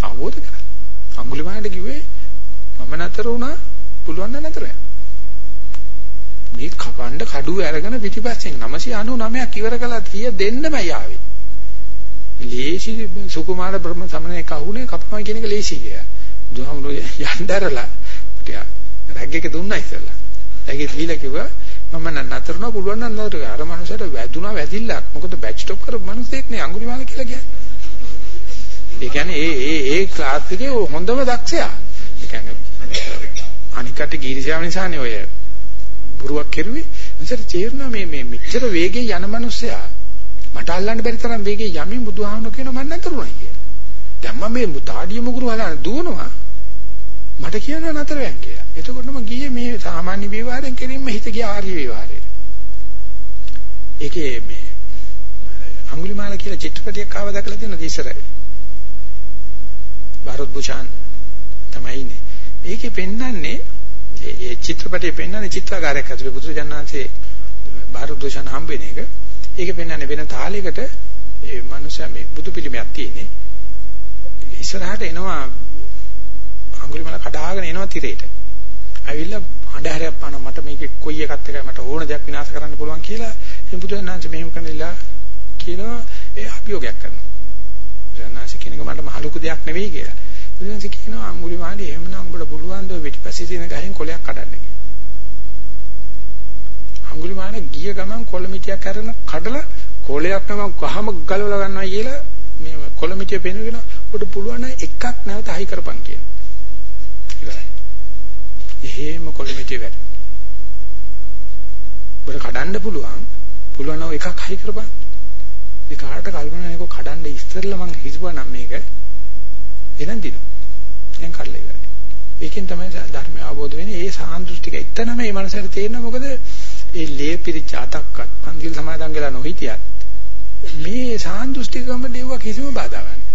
අවබෝධ කරගන්න. අඟුලිමාලට කිව්වේ මම නතර වුණා පුළුවන් නම් නතර වෙන්න. මේ කපන්න කඩුව අරගෙන පිටිපස්සෙන් 999ක් ඉවර කළා 30 දෙන්නමයි ආවේ. ලේසි සුකුමාර බ්‍රහ්ම සමනේ කහුනේ කපනවා කියන එක ලේසි කියලා. දුහමුළු යnderලා ටික රැග් එක දුන්නා ඉස්සෙල්ලා. ඒකේ දීලා කිව්වා මම නතර වුණා පුළුවන් නම් නතර අර මනුස්සයට වැදුනා වැදිල්ලක්. මොකද බැච් ස්ටොප් කරපු මනුස්සයෙක් නේ අඟුලිමාල කියලා කියන්නේ. ඒ කියන්නේ ඒ ඒ ඒ ක්ලාස් එකේ හොඳම දක්ෂයා. ඒ කියන්නේ අනිකට ගිරිසාව නිසානේ ඔය බුරුවක් කෙරුවේ. එතකොට තේරුණා මේ මේ මෙච්චර වේගෙන් යන මිනිස්සයා මට අල්ලන්න බැරි තරම් වේගෙන් යමින් බුදුහාමුදුරු කියන මම නතරුණා කිය. දැන් මම මේ තාඩිය මුගුරු හලන දුවනවා. මට කියනවා නතර වෙන් කියලා. එතකොටම ගියේ මේ සාමාන්‍ය විවහාරයෙන් කෙලින්ම හිත ගියා ආර්ය විවහාරයට. ඒකේ මේ අඟුලිමාල කියලා චිත්‍රපටයක් ආව දැකලා තියෙනවද ඉස්සරහ? භාරත් භූෂාන් තමයි ඉන්නේ. ඒකේ පෙන්වන්නේ ඒ චිත්‍රපටයේ පෙන්වන්නේ චිත්‍රකාරයෙක් ඇතුලේ බුදුරජාණන්සේ භාරද්වාජන් හම්බ වෙන එක. ඒකේ පෙන්වන්නේ වෙන තාලයකට ඒ මනුස්සයා මේ බුදු පිළිමයක් තියෙන්නේ. ඉස්සරහට එනවා අඟුලිමල කඩාගෙන එනවා තිරේට. ඇවිල්ලා අඬහැරයක් පාන මට මේකේ කොයි එකත් එකයි මට ඕන දෙයක් විනාශ කරන්න පුළුවන් කියලා මේ බුදුරජාණන්සේ මෙහෙම කරන්නilla කියනවා ඒ අභියෝගයක් කරනවා. බුදුරජාණන්සේ කියන එක මට මහ ලොකු දෙයක් නෙවෙයි කියලා. බුදුන්සේ කියනවා අඟුලිමාලි එහෙමනම් උඹට පුළුවන් ද පිටිපස්සේ තියෙන ගහෙන් කොලයක් කඩන්න කියලා. අඟුලිමාල ගිය ගමන් කොළමිටියක් අරගෙන කඩලා කොලයක් නම් ගහම ගලවලා ගන්නවා කියලා මේ කොළමිටිය පෙන්නගෙන උඹට පුළුවන් නම් එකක් නැවත හයි කරපන් කියලා. ඉවරයි. එහෙම කොළමිටිය වැඩ. උඹට කඩන්න පුළුවන් පුළුවන් නම් එකක් හයි කරපන්. ඒ කාට කල්පනා කරනකො කඩන්න ඉස්සෙල්ලා මං හිතුවා නම් මේක එනන් දිනු. දැන් කඩලා ඉවරයි. ඒකෙන් තමයි ධර්මය අවබෝධ වෙන්නේ. ඒ සාන්දෘෂ්ටික එතනම මේ මනසට තේරෙන මොකද ඒ ලේ පිරිච්ච අතක්වත් පන්තිල් සමාදන් වෙලා නොහිටියත් මේ සාන්දෘෂ්ටිකම දෙවුව කිසිම බාධාවක් නැහැ.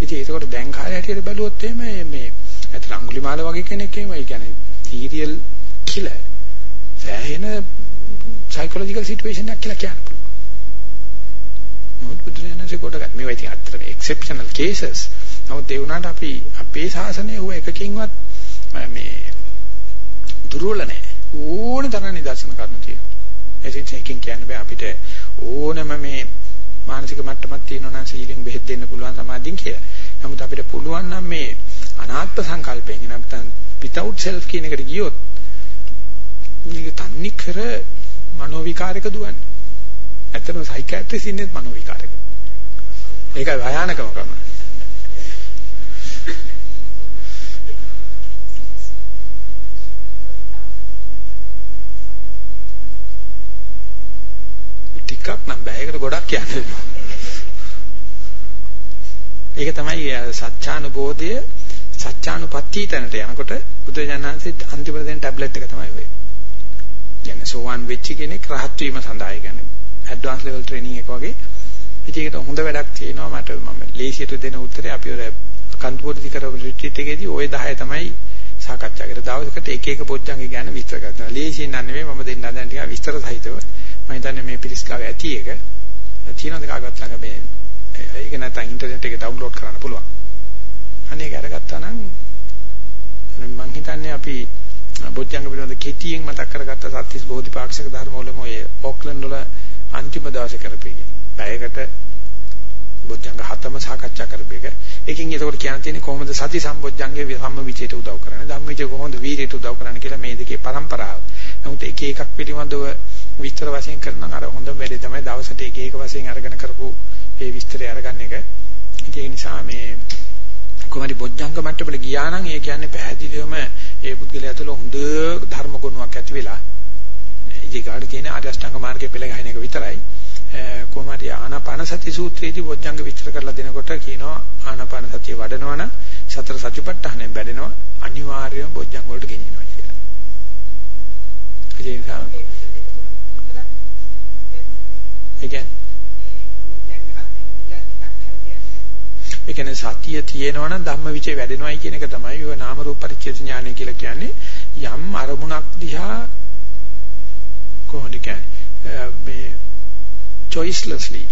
ඉතින් ඒකෝට දැන් කාලේ හැටියට බැලුවොත් එහෙම මේ අතර අඟුලිමාල වගේ කෙනෙක් එහෙම ඒ කියන්නේ සීරියල් කිලර් සෑහෙන සයිකොලොජිකල් සිටුේෂන් එකක් කියලා කියන්න පුළුවන්. බුදුරජාණන්සේ කොටගත් මේවා ඉතින් අත්‍තර මේ එක්සෙප්ෂනල් කේසස්. නමුත් ඒ වුණාට අපි අපේ ශාසනය ඌ එකකින්වත් මේ දුර්වල නැහැ. ඕන තරම් නිදර්ශන කරන්න තියෙනවා. එසින් එකකින් කියන්න බෑ අපිට ඕනම මේ මානසික මට්ටමක් තියෙනවා නම් සීලෙන් බෙහෙත් දෙන්න පුළුවන් සමාධියෙන් කියලා. නමුත් අපිට පුළුවන් නම් මේ අනාත්ම සංකල්පයෙන් නැත්නම් without self කියන එකට ගියොත් මේක තන්නේ කර මනෝ විකාරක දුවන්නේ. ඇත්තටම සයිකියාට්‍රිස් ඉන්නේ මනෝ විකාරක. ඒකයි භයානකම කම. ටිකක් නම් බෑ ඒකට ගොඩක් කියන්නේ. ඒක තමයි සත්‍යානුබෝධය සත්‍යානුපත්ති තැනට යනකොට බුදුජානනාංශයේ අන්තිම දෙන ටැබ්ලට් එක තමයි ඔය. කියන්නේ සෝවන් වෙච්ච කෙනෙක් රහත් වීම සඳහා කියන්නේ ඇඩ්වාන්ස් ලෙවල් ට්‍රේනින් එක වගේ. ඉතින් ඒකට හොඳ වැඩක් තියෙනවා මට මම ලේසියට දෙන උත්තරේ අපි ඔය කන්තුපොඩි කරපු රිට්‍රීට් එකේදී ওই 10 තමයි සාකච්ඡා කරේ. දවසකට එක එක පොච්චංගේ ගැන විස්තර කරනවා. ලේසියෙන් නන් නෙමෙයි මම දෙන්න හදන ටික විස්තර සහිතව. මම හිතන්නේ මේ පිරිස්කාව ඇති එක. තියෙනවද කාගවත් ළඟ මේ ඒක නැත්නම් ඉන්ටර්නෙට් එකේ ඩවුන්ලෝඩ් කරන්න පුළුවන්. අනේක අරගත්තා නම් මම හිතන්නේ අපි බොජ්ජංග පිළිබඳ කෙටියෙන් මතක් කරගත්ත සත්‍තිස් බෝධිපාක්ෂික ධර්ම වලම ඔය ඕක්ලන්ඩ් වල අන්තිම දවසේ කරපේක. පැයකට බොජ්ජංග හතම සාකච්ඡා කරපේක. ඒකෙන් ඒකට කියන්න තියෙන්නේ කොහොමද සති සම්බොජ්ජංගේ සම්මවිචයට උදව් කරන්නේ? ධම්මවිචය කොහොමද වීර්යයට උදව් කරන්නේ කියලා මේ දෙකේ පරම්පරාව. නමුත් එක එකක් පිළිබඳව විස්තර වශයෙන් කරනවා අර හොඳම වැඩේ තමයි දවසට එක එක වශයෙන් අරගෙන කරපු ඒ විස්තරය අරගන්න එක. ඒ නිසා මේ කොහොමද බොජ්ජංග මට්ටමට ගියා නම් ඒ කියන්නේ පැහැදිලිවම ඒ පුද්ගලයා තුළ හොඳ ධර්ම ගුණයක් ඇති වෙලා ඊගාට තියෙන ආර්ය අෂ්ටාංග මාර්ගයේ පෙළ ගහන එක විතරයි. කොහොම හරි ආනාපාන සති සූත්‍රයේදී බොජ්ජංග විස්තර කරලා දෙනකොට කියනවා ආනාපාන සතිය වඩනවා නම් සතර සතිපට්ඨානෙන් වැඩෙනවා අනිවාර්යයෙන්ම බොජ්ජංග වලට ගෙනියනවා කියලා. ඒ නිසා ඒ කියන්නේ ඒ කියන්නේ සතිය තියෙනවා නම් ධම්මවිචේ වැඩෙනවයි කියන එක තමයි ඔය නාම රූප පරිච්ඡේද ඥානය කියලා කියන්නේ. යම් අරමුණක් දිහා කොහොමද කියන්නේ? මේ choicelessly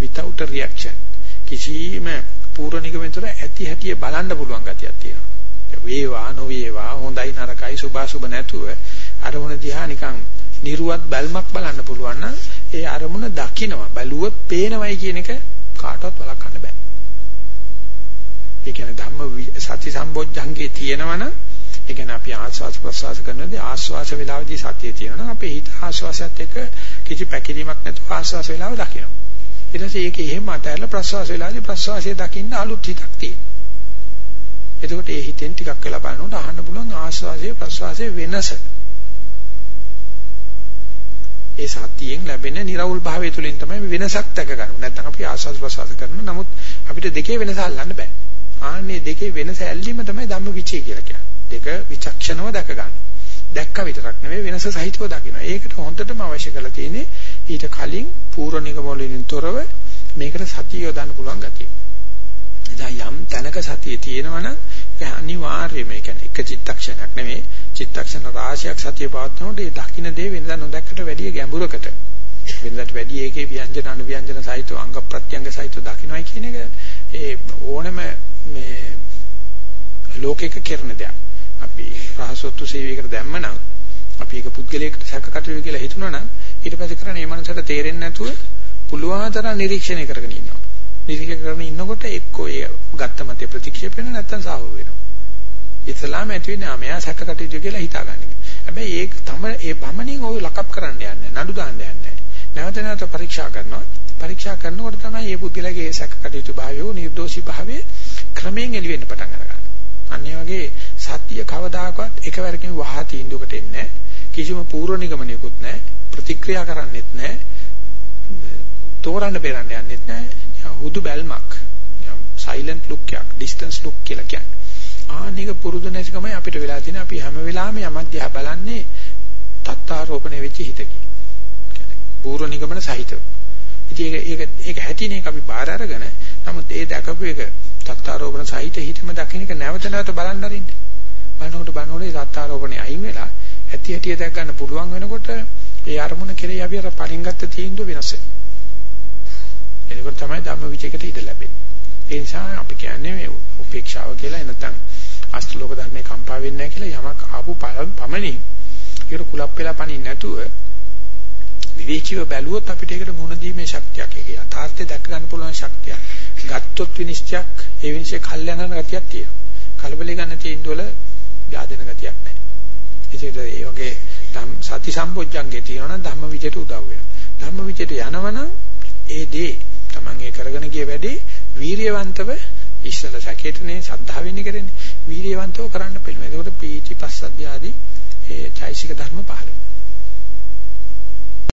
without a reaction. කිසිම පූර්ව නිගමනතර ඇති හැටිය බලන්න පුළුවන් ගතියක් තියෙනවා. වේවා නොවේවා හොඳයි නරකයි සුභාසුභ නැතුව අරමුණ දිහා නිකන් නිර්වත් බැල්මක් බලන්න පුළුවන් නම් ඒ අරමුණ දකින්නවා බැලුවොත් පේනවයි කියන එක කාටවත් වළක්වන්න බෑ. ඒ කියන්නේ ධම්ම සති සම්බොජ්ජංගේ තියෙනවනම් ඒ කියන්නේ අපි ආස්වාස ප්‍රසවාස කරනදී ආස්වාස වේලාවේදී සතිය තියෙනවා අපේ හිත ආස්වාසයත් එක්ක කිසි පැකිලීමක් නැතුව ආස්වාස වේලාව දකිනවා. ඊට පස්සේ ඒක එහෙම අතහැරලා ප්‍රසවාස වේලාවේදී ප්‍රසවාසය දකින්න අලුත් හිතක් තියෙනවා. එතකොට ඒ හිතෙන් ටිකක් වෙලා බලනකොට අහන්න පුළුවන් ආස්වාසයේ ප්‍රසවාසයේ වෙනස. ඒ සතියෙන් ලැබෙන නිර්වුල් භාවය තුළින් තමයි වෙනසක් දැක ගන්න. නැත්නම් අපි ආස්වාද ප්‍රසවාස කරනවා. නමුත් අපිට දෙකේ වෙනස අල්ලන්න බෑ. ආන්නේ දෙකේ වෙනස ඇල්ලීම තමයි ධම්ම විචේ කියලා කියන්නේ. දෙක විචක්ෂණව දැක ගන්න. දැක්ක විතරක් නෙවෙයි වෙනස සහිතව දකින්න. ඒකට හොඳටම අවශ්‍ය කරලා තියෙන්නේ ඊට කලින් පූර්ව නිගමවලින් තොරව මේකට සතිය යොදන්න පුළුවන් ගතිය. එදා යම් තැනක සතිය තියෙනවනම් ඒ අනිවාර්යයෙන්ම ඒ කියන්නේ එක චිත්තක්ෂණයක් නෙවෙයි චිත්තක්ෂණ රාශියක් සතිය පවත්වනකොට ඒ දකින්න දේ වෙනදා නොදැක්කට වැඩිය ගැඹුරකට වෙනදාට වැඩිය ඒකේ ව්‍යංජන අනුව්‍යංජන සහිතව අංග ප්‍රත්‍යංග සහිතව දකින්නයි කියන එක ඒ ඕනම මේ ලෝකයක කරන දෙයක්. අපි රහසොත්තු සේවයකට දැම්මනම් අපි ඒක පුද්ගලයෙකුට සැකකටයුතු කියලා හිතුණා නම් ඊට පස්සේ කරන්නේ මේ මනසට තේරෙන්නේ නැතුව පුළුවන් තරම් නිරීක්ෂණය කරගෙන ඉන්නවා. නිරීක්ෂණය කරගෙන ඉන්නකොට එක්කෝ ඒ ගත්ත මතේ ප්‍රතික්ෂේප වෙන නැත්නම් සාහව වෙනවා. ඉස්ලාම ඇති වෙන්නේ ආමයා සැකකටයුතු කියලා හිතාගන්නේ. හැබැයි ඒක තම ඒ පමණින් ඔය ලකප් කරන්න යන්නේ නඩු දාන්න යන්නේ. නැවත නැවත පරීක්ෂා කරනවා. පරීක්ෂා කරනකොට තමයි මේ පුද්ගලයාගේ සැකකටයුතු භාවය නිර්දෝෂී භාවය ක්‍රමයෙන් එළි වෙන්න පටන් අරගන්නවා. අන්න ඒ වගේ සත්‍ය කවදාකවත් එකවරකින් වහා තීන්දුවකට එන්නේ කිසිම පූර්ව නිගමනයකුත් නැහැ. ප්‍රතික්‍රියා කරන්නෙත් නැහැ. තෝරන්න බේරන්න යන්නෙත් නැහැ. හුදු බැල්මක්. සයිලන්ට් ලුක් එකක්, ඩිස්ටන්ස් ලුක් කියලා කියන්නේ. ආනික පුරුදු නැතිකමයි අපිට වෙලා තියෙන්නේ. අපි හැම වෙලාවෙම යමක් දිහා බලන්නේ තත්තාරෝපණය වෙච්ච හිතකින්. පූර්ව නිගමන සහිතව. ඉතින් ඒක ඒක ඒක හැටිනේ අපි බාර අරගෙන නමුත් ඒ දැකපු එක තත්තාරෝපණ සහිත හිතම දකින්න එක නැවත නැවත බලන්න අරින්න. බලනකොට බලනකොට ඒ තත්තාරෝපණේ අයින් වෙලා ඇති හැටිය දැක් ගන්න පුළුවන් වෙනකොට ඒ අරමුණ කෙරෙහි අපි අර පරිංගත්ත තීන්දුව වෙනස් වෙනවා. එතකොට තමයි ධම්මවිචයකට ඉඩ ලැබෙන්නේ. ඒ නිසා අපි කියන්නේ මේ උපේක්ෂාව කියලා නැත්නම් අෂ්ටලෝක ධර්මේ කම්පා වෙන්නේ නැහැ කියලා යමක් ආපු පමණින් ඒකට කුලප් වෙලා පණින්න නැතුව විවේකීව බැලුවොත් අපිට ඒකට මුහුණ දීමේ ශක්තියක් ඒක යථාර්ථය දැක ගන්න පුළුවන් ශක්තියක්. ගත්තොත් විනිශ්චයක් ඒ විනිශ්චය කල්යන ගතියක් තියෙනවා. කලබල ගන්න තීන්දුවල yaadena ගතියක් නැහැ. ඒකට ඒ වගේ සති සම්පොච්චංගේ තියෙනවා නම් ධම්ම විචයට උදව් වෙනවා. ධම්ම විචයට යනවනම් ඒ දේ Taman ඒ කරගෙන ගිය වැඩේ වීරියවන්තව ඉස්සල සැකේටනේ සද්ධා වෙන්නේ කරන්නේ. වීරියවන්තව කරන්න පිළිම. එතකොට පීටි පස්සද්ධිය ආදී ඒ චෛසික ධර්ම පහළ වෙනවා.